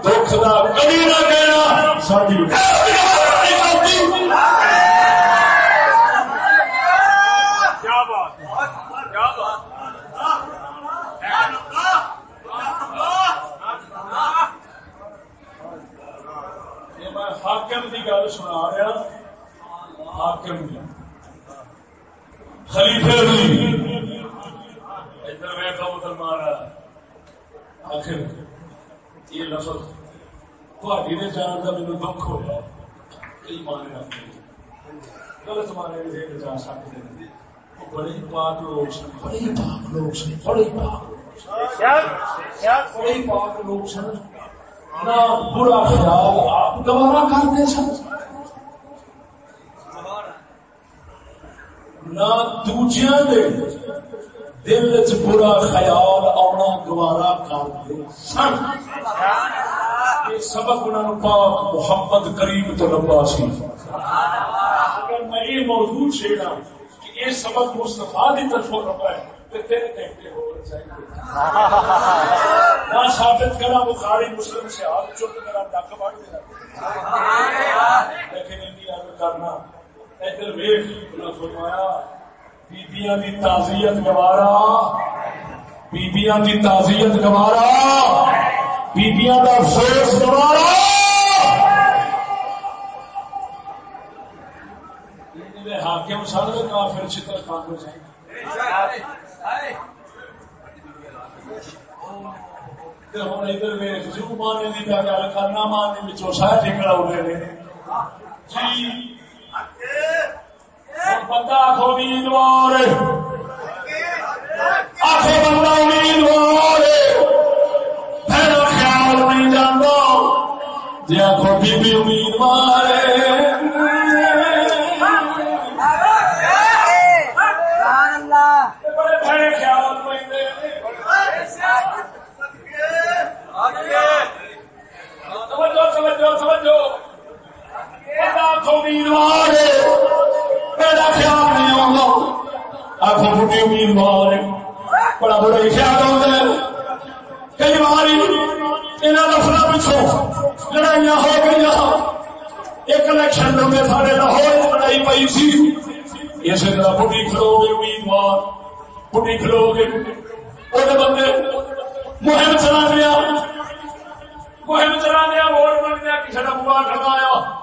دکھ دا کبھی نہ گیا ساری نہیں کرتی کیا بات کیا بات یہ میں حاکم کی گل سنا رہا حاکم کی خلیفے دی ادھر ویخا ادھر مارا آخر یہ لفظ تھوڑی نے جان کا مجھے دکھ ہوا کئی مانے رکھتے غلط مانے بھی جا سکتے ہیں۔ بڑے ہی پاک لوگ سن۔ بڑے ہی پاک لوگ سن۔ بڑے ہی پاک لوگ سن۔ بڑے ہی پاک لوگ سن۔ نہ برا خیال آپ گوارا کرتے سن۔ نہ دوجیاں دے۔ دل چ برا خیال آنا گوارا کرتے سن۔ یہ سبق انہوں نے پاک محمد کریم تو لبا سی۔ اگر میں یہ موضوع چھیڑا کہ یہ سبق مستفا کی طرف لبا ہے تیرے کہتے ہو چاہیے۔ نہ ثابت کرا بخاری مسلم سے ہاتھ چپ کرا، ڈک بڑھ دینا۔ لیکن ان کی کرنا ادھر ویخ انہوں فرمایا، بیبیاں دی تعزیت گوارا، بیبیاں دی تعزیت گوارا، بیبیاں دا افسوس گوارا۔ حاکم سارے کافر چتر کافر چاہیے ہوں ادھر ویخ جو مانے کی گل کرنا مانے میں سارے ٹکڑا اڑے نے۔ جی بندہ آخو امیدوار آخو بندہ امیدوار میرا خیال نہیں جانا جی آخو بی بی امیدوار سبحان اللہ بڑے بڑے خیال پہ توجہ توجہ توجہ بندہ آخو امیدوار میرا خیال نہیں آؤں آخو بڑی امیدوار بڑا بڑا خیال آتا ہے۔ کئی بار یہاں نفر پچھو لڑائیاں ہو گئی ایک الیکشن میں سارے لاہور لڑائی پی سی۔ اسی طرح بڑھی کھلو گے امیدوار۔ بڑھی کھلو گے وہ بندے مہم چلا دیا۔ مہم چلا دیا، ووٹ بن گیا، کسی کا بوا کروایا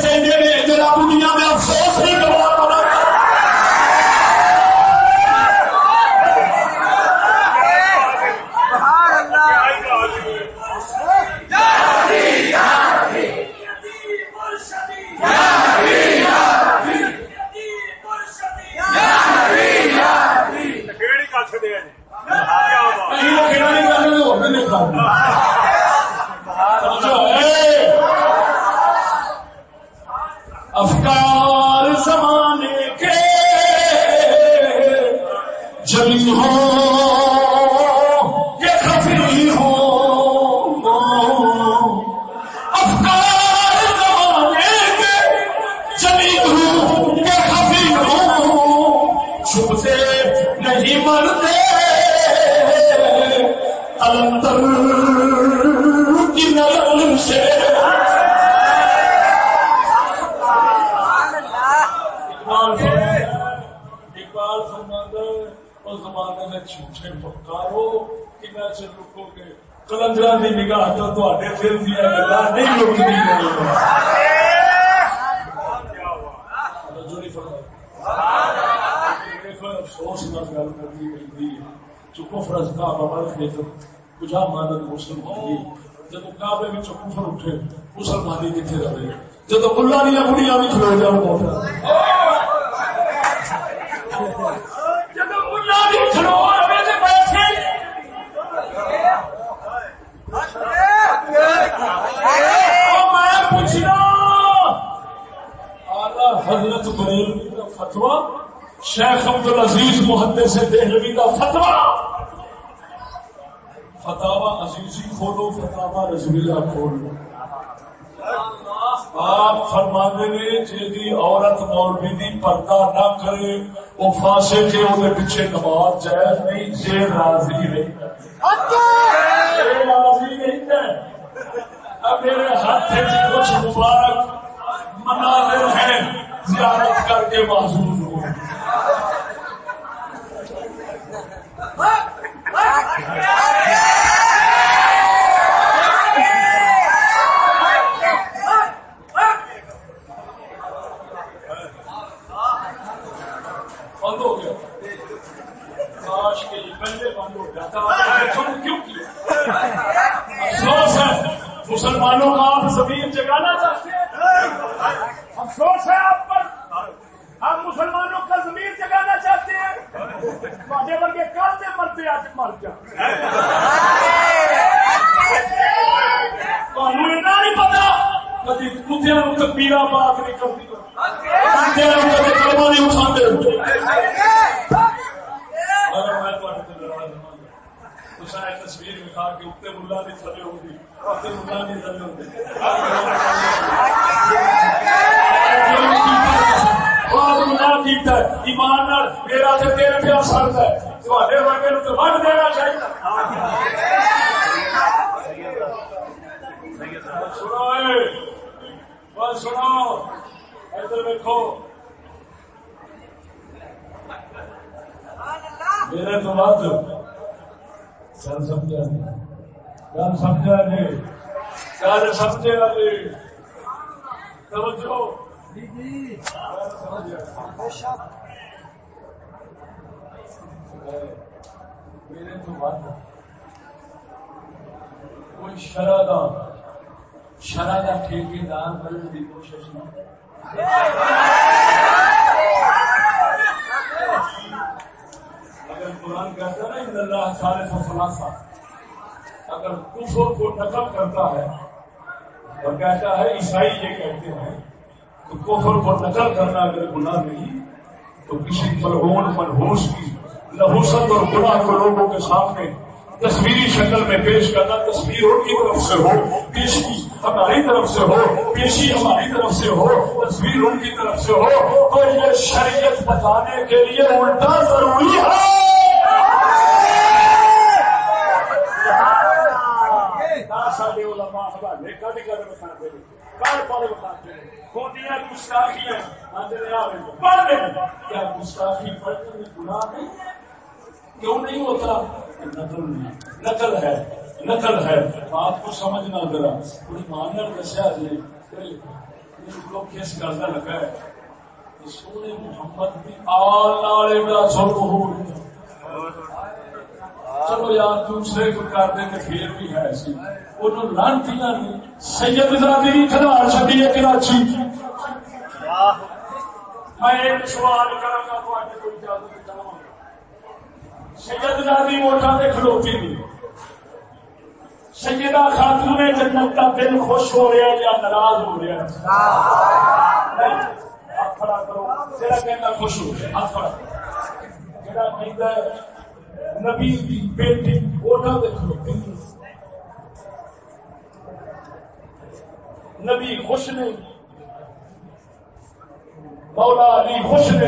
کلندرا کی نگاہ تو دل گلا نہیں رکتی افسوس نہ گل کرنی پڑتی ہے چکو فرض کا بابا فکر کجا مانت مسلم ہو گئی جب کعبے میں کفر اٹھے مسلمانی کتنے رہے جب ملا دیا بڑیاں بھی کھلو جاؤ حضرت بریلوی کا فتوا شیخ عبد العزیز محدث سے دہلوی کا فتوا فتوا عزیزی کھولو فتوا رضویہ کھولو۔ آپ فرمانے نے جی عورت مولوی دی پردہ نہ کرے وہ فاسے کے وہ پیچھے نماز جائز نہیں، جے راضی نہیں راضی نہیں ہے۔ اب میرے ہاتھ کچھ مبارک مناظر ہیں۔ زیارت کر کے محسوس ہو۔ بند ہو گیا۔ کاش کے پہلے بند ہو جاتا۔ کیوں کیا؟ افسوس ہے۔ مسلمانوں کا آپ زمین جگانا چاہتے ہیں افسوس ہے آپ پر آپ مسلمانوں کا ضمیر جگانا چاہتے ہیں تھوڑے ورگے کل سے مرتے آج مر جا نہیں پتا کدی نہیں کرتی کلمہ نہیں اٹھاتے تصویر دکھا کے اتنے ملا نہیں تھلے ہوگی اتنے ملا نہیں تھلے ہوگی ایمان میرا تیرے پہ اثر ہے تھوڑے ورگے نو تو وڈ دینا چاہیے سنو اے بس سنو ادھر دیکھو۔ میرے تو بات سر سمجھا نہیں گل سمجھا نہیں گل سمجھا نہیں توجہ۔ میرے تو بات کوئی شرح شرح کا ٹھیکے دار بننے کی کوشش نہ اگر قرآن کہتا ہے نا، ان اللہ سارے فلاں اگر کفر کو نقل کرتا ہے اور کہتا ہے، عیسائی یہ کہتے ہیں تو کفر کو نقل کرنا اگر گناہ نہیں، تو کسی مرہون منہوس کی نحوست اور گناہ کو لوگوں کے سامنے تصویری شکل میں پیش کرنا، تصویر ان کی طرف سے ہو پیشی ہماری طرف سے ہو، پیشی ہماری طرف سے ہو تصویر ان کی طرف سے ہو، تو یہ شریعت بتانے کے لیے الٹا ضروری ہے۔ سارے علماء حوالے بتاتے ہیں۔ بتاتے ہیں۔ کھوٹیاں گستاخیاں آ رہے پڑھ لیں۔ کیا گستاخی پڑھنے میں گناہ نہیں؟ کیوں نہیں ہوتا؟ نقل نہیں۔ نقل ہے۔ نقل ہے۔ بات کو سمجھنا ذرا، کوئی دسیا جی کس لگا ہے؟ کہ سونے محمد آل سب ہو چلو یار، دوسرے کو کر دیں پھر بھی ہے سی۔ انہوں لانتی سید زادی کھلواڑ چھڈی ہے کراچی میں ایک سوال کروں گا تو آگے ووٹاں کھلوتی نہیں سیدہ خاتون جنت کا دل خوش ہو رہا ہے یا ناراض ہو رہا ہے؟ ہاتھ کھڑا کرو۔ تیرا کہنا خوش ہو۔ ہاتھ کھڑا۔ جڑا کہندا ہے، نبی دی بیٹی نبی خوش نے مولا علی خوش نے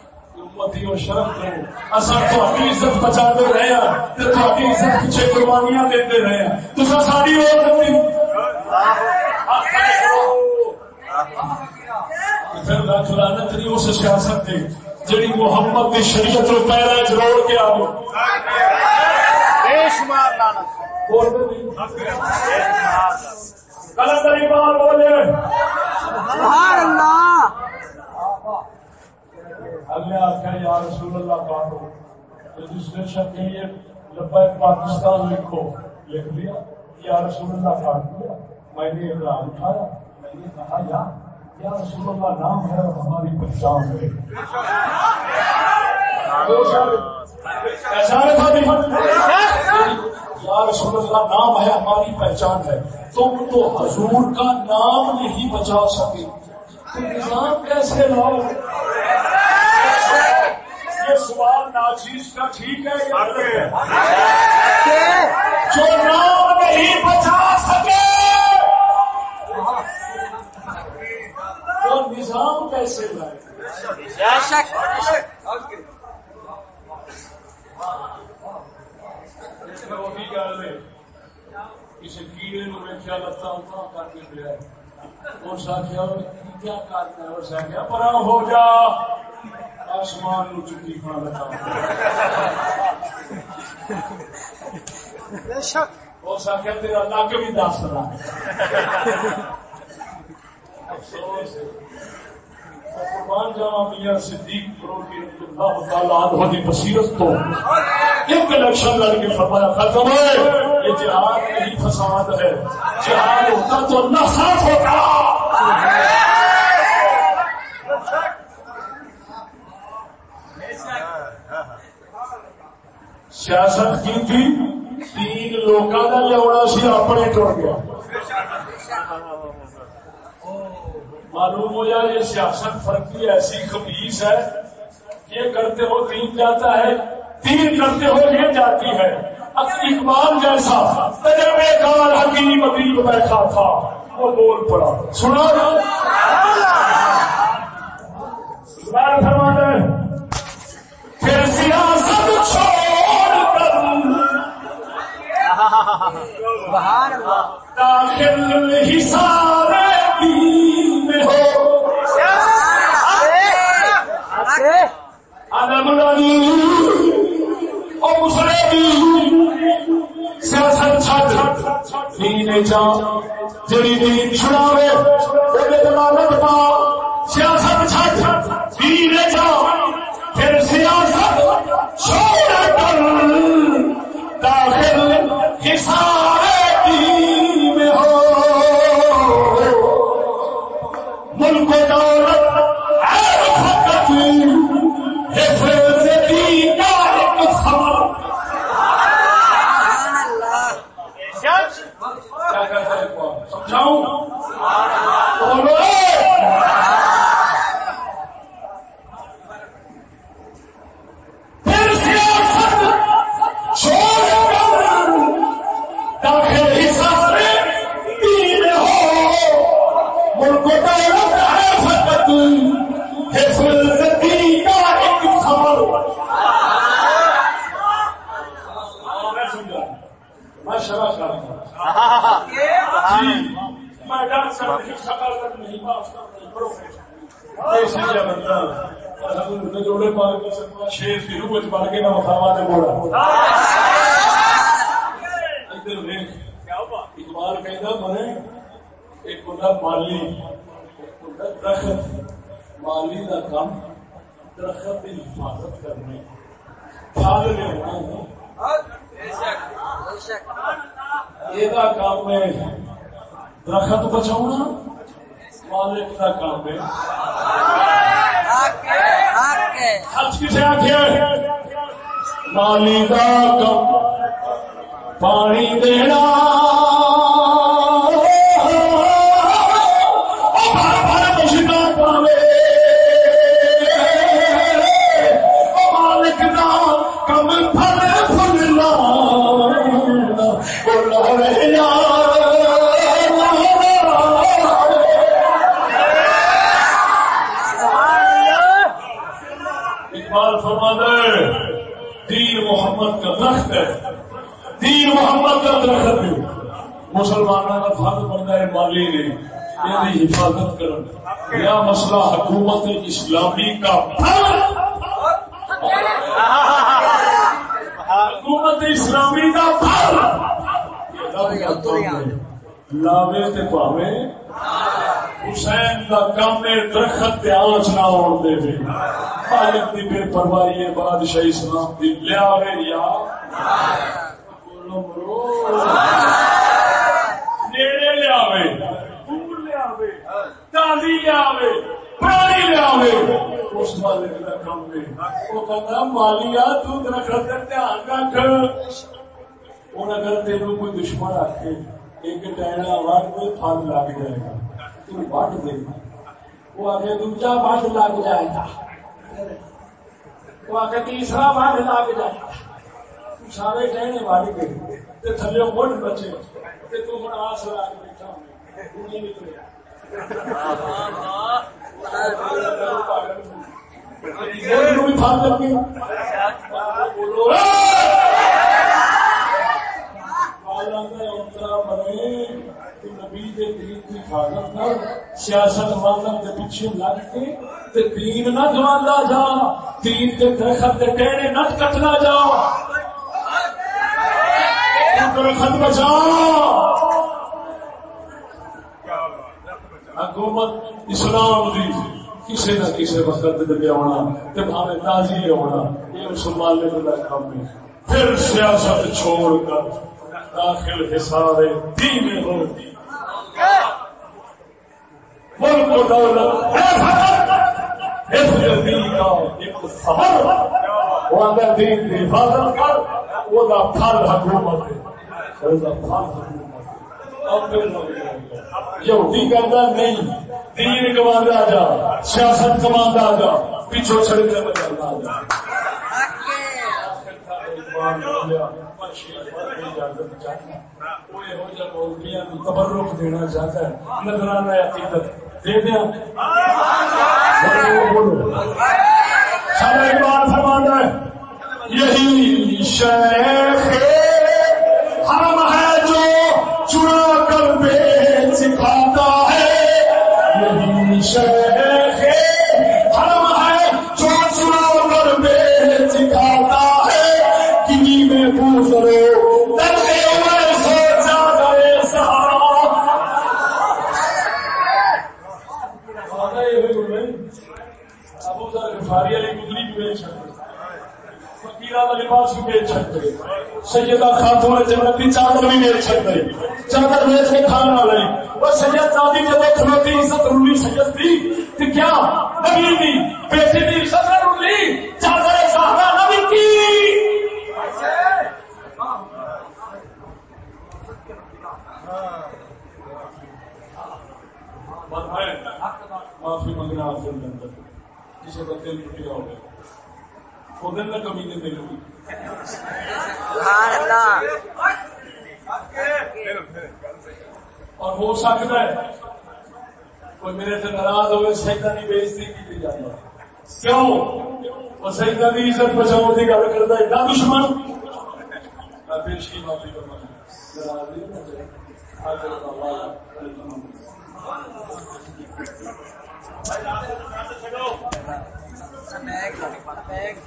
امتی و شرم کرو اصا تھی عزت بچا دے رہے ہیں۔ تے تھوڑی عزت پیچھے قربانیاں دیتے رہے ہیں۔ تو ساری اور پھر لاکھ لعنت نہیں اس سیاست تے جڑی محمد کی شریعت رو پیرا جروڑ کے آو بے شمار لعنت کلندر اقبال بولے سبحان اللہ۔ اگلے آخر یا رسول اللہ پاک تو کے لیے لبیک پاکستان لکھو، لکھ دیا، یا رسول اللہ پاک دیا، میں نے اقرار اٹھایا، میں نے کہا، یا یا رسول اللہ، نام ہے اور ہماری پہچان ہے۔ یا رسول اللہ، نام ہے، ہماری پہچان ہے۔ تم تو حضور کا نام نہیں بچا سکے۔ تو نظام کیسے لاؤ؟ یہ سوال ناچیز کا ٹھیک ہے جو نام نہیں بچا سکے۔ وہ نظام کیسے لائے؟ وہی گل ہے۔ کسی کیڑے نو ویکیا لتا اتنا کر کے پیا اس آخیا کیا کرنا ہے اس آخیا پرا ہو جا۔ آسمان نو چکی کھانا لتا اس آخیا تیرا لگ بھی دس رہا افسوس ہے۔ قربان جاوا میاں صدیق پروٹی اللہ تعالی عنہ دی بصیرت تو ایک الیکشن لڑ کے فرمایا ختم ہے۔ یہ جہاد نہیں فساد ہے۔ جہاد ہوتا تو ہوتا۔ سیاست کی تھی تین لوگوں کا لیا سی اپنے ٹر گیا معلوم ہو جائے یہ سیاست فرقی ایسی خبیص ہے یہ کرتے ہو تین جاتا ہے تین کرتے ہو یہ جاتی ہے اقبال جیسا تجربے کار حکیم ابیب بیٹھا تھا وہ بول پڑا سنا فرمانے پھر سیاست چھوڑ سبحان اللہ۔ داخل ہی دین میں ہو عدم العلی مسلم سیاست چھٹ۔ دین جا تیری دین چھڑاوے تیرے ضمانت پا سیاست چھٹ۔ دین جا حساب بندہ۔ حضور نے جوڑے پا کے سب شیر کی روح بن کے نہ مخاوا نے بولا ادھر اقبال کہنا بنے ایک بندہ مالی ایک بندہ درخت۔ مالی کا کام درخت کی حفاظت کرنے۔ پھل لینا یہ کام ہے درخت بچاؤ مالک کا کام ہے سچ کسے آخر مالی کا کم۔ پانی دینا۔ مالی نے یہ یعنی حفاظت کر یا مسئلہ حکومت اسلامی کا۔ حکومت اسلامی کا۔ لاوے تے پاوے۔ حسین کا کام ہے، درخت تے آنچ نہ ہوਣ دے وے مالک دی بے پرواہی ہے، بادشاہ اسلام دی لیاوے یا۔ مرو۔ نیڑے لیاوے دور لیاوے تازی پرانی اس مالک دا مالیا تو درخت تے دھیان رکھ اگر تینوں کوئی دشمن آخے ایک ٹائنا وٹ کوئی پھل لگ جائے گا تو وٹ دے وہ آگے دوجا وٹ لگ جائے گا وہ آگے تیسرا وٹ لگ جائے گا سارے ٹہنے وٹ گئے تھلے مٹ بچے تو ہوں آس لا کے بیٹھا ہوں سیاست مذہب کے پیچھے لگ کے دین نہ جا، دین کے درخت کے ٹہنے نہ کٹنا جا۔ درخت بچا حکومت اسلام دی کسی نہ کسی وقت لے آنا بھاوے تازی لے آنا یہ سنبھالنے کا کام ہے پھر سیاست چھوڑ کر داخل حساب دین ہو۔ ملک و دولت حفظ دین کا ایک سفر وہ اگر دین کی حفاظت کر، وہ پھل حکومت ہے۔ یہودی کہتا نہیں دین کماندا جا سیاست کماندا جا پیچھو چھڑ کے بجانا جا تبرک دینا چاہتا ہے نظرانہ عقیدت دے دیا سارا اقبال فرمانا ہے یہی شیخ حرم ہے جو چنا کر بیچ کھاتا ہے۔ یہی شیخ حرم ہے جو چنا کر بیچ کھاتا ہے۔ کنی میں پوچھ رہو ابو ذر غفاری علی گزری بھی بیچ سکتے فقیرہ کا لباس بھی بیچ سکتے سیدہ خاتون جنت کی چادر بھی بیچ سکتے چادر بیچ کے کھانا لے وہ سید دادی جب کھلوتی عزت رلی سید دی تو کیا؟ نبی دی بیٹی دی عزت نہ رلی چادر سہارا نبی کی۔ معافی منگنا آپ کے اندر۔ کسی کا دل ٹوٹیا ہو گیا خود نہ کمی ہوئی سبحان اللہ۔ اور ہو سکتا ہے کوئی میرے سے ناراض ہوئے سیدا نہیں بےزتی کی جاتا کیوں؟ وہ سیدا کی عزت بچاؤ کی گل کرتا ہے دشمن؟ میں معافی کرنا snack, snack.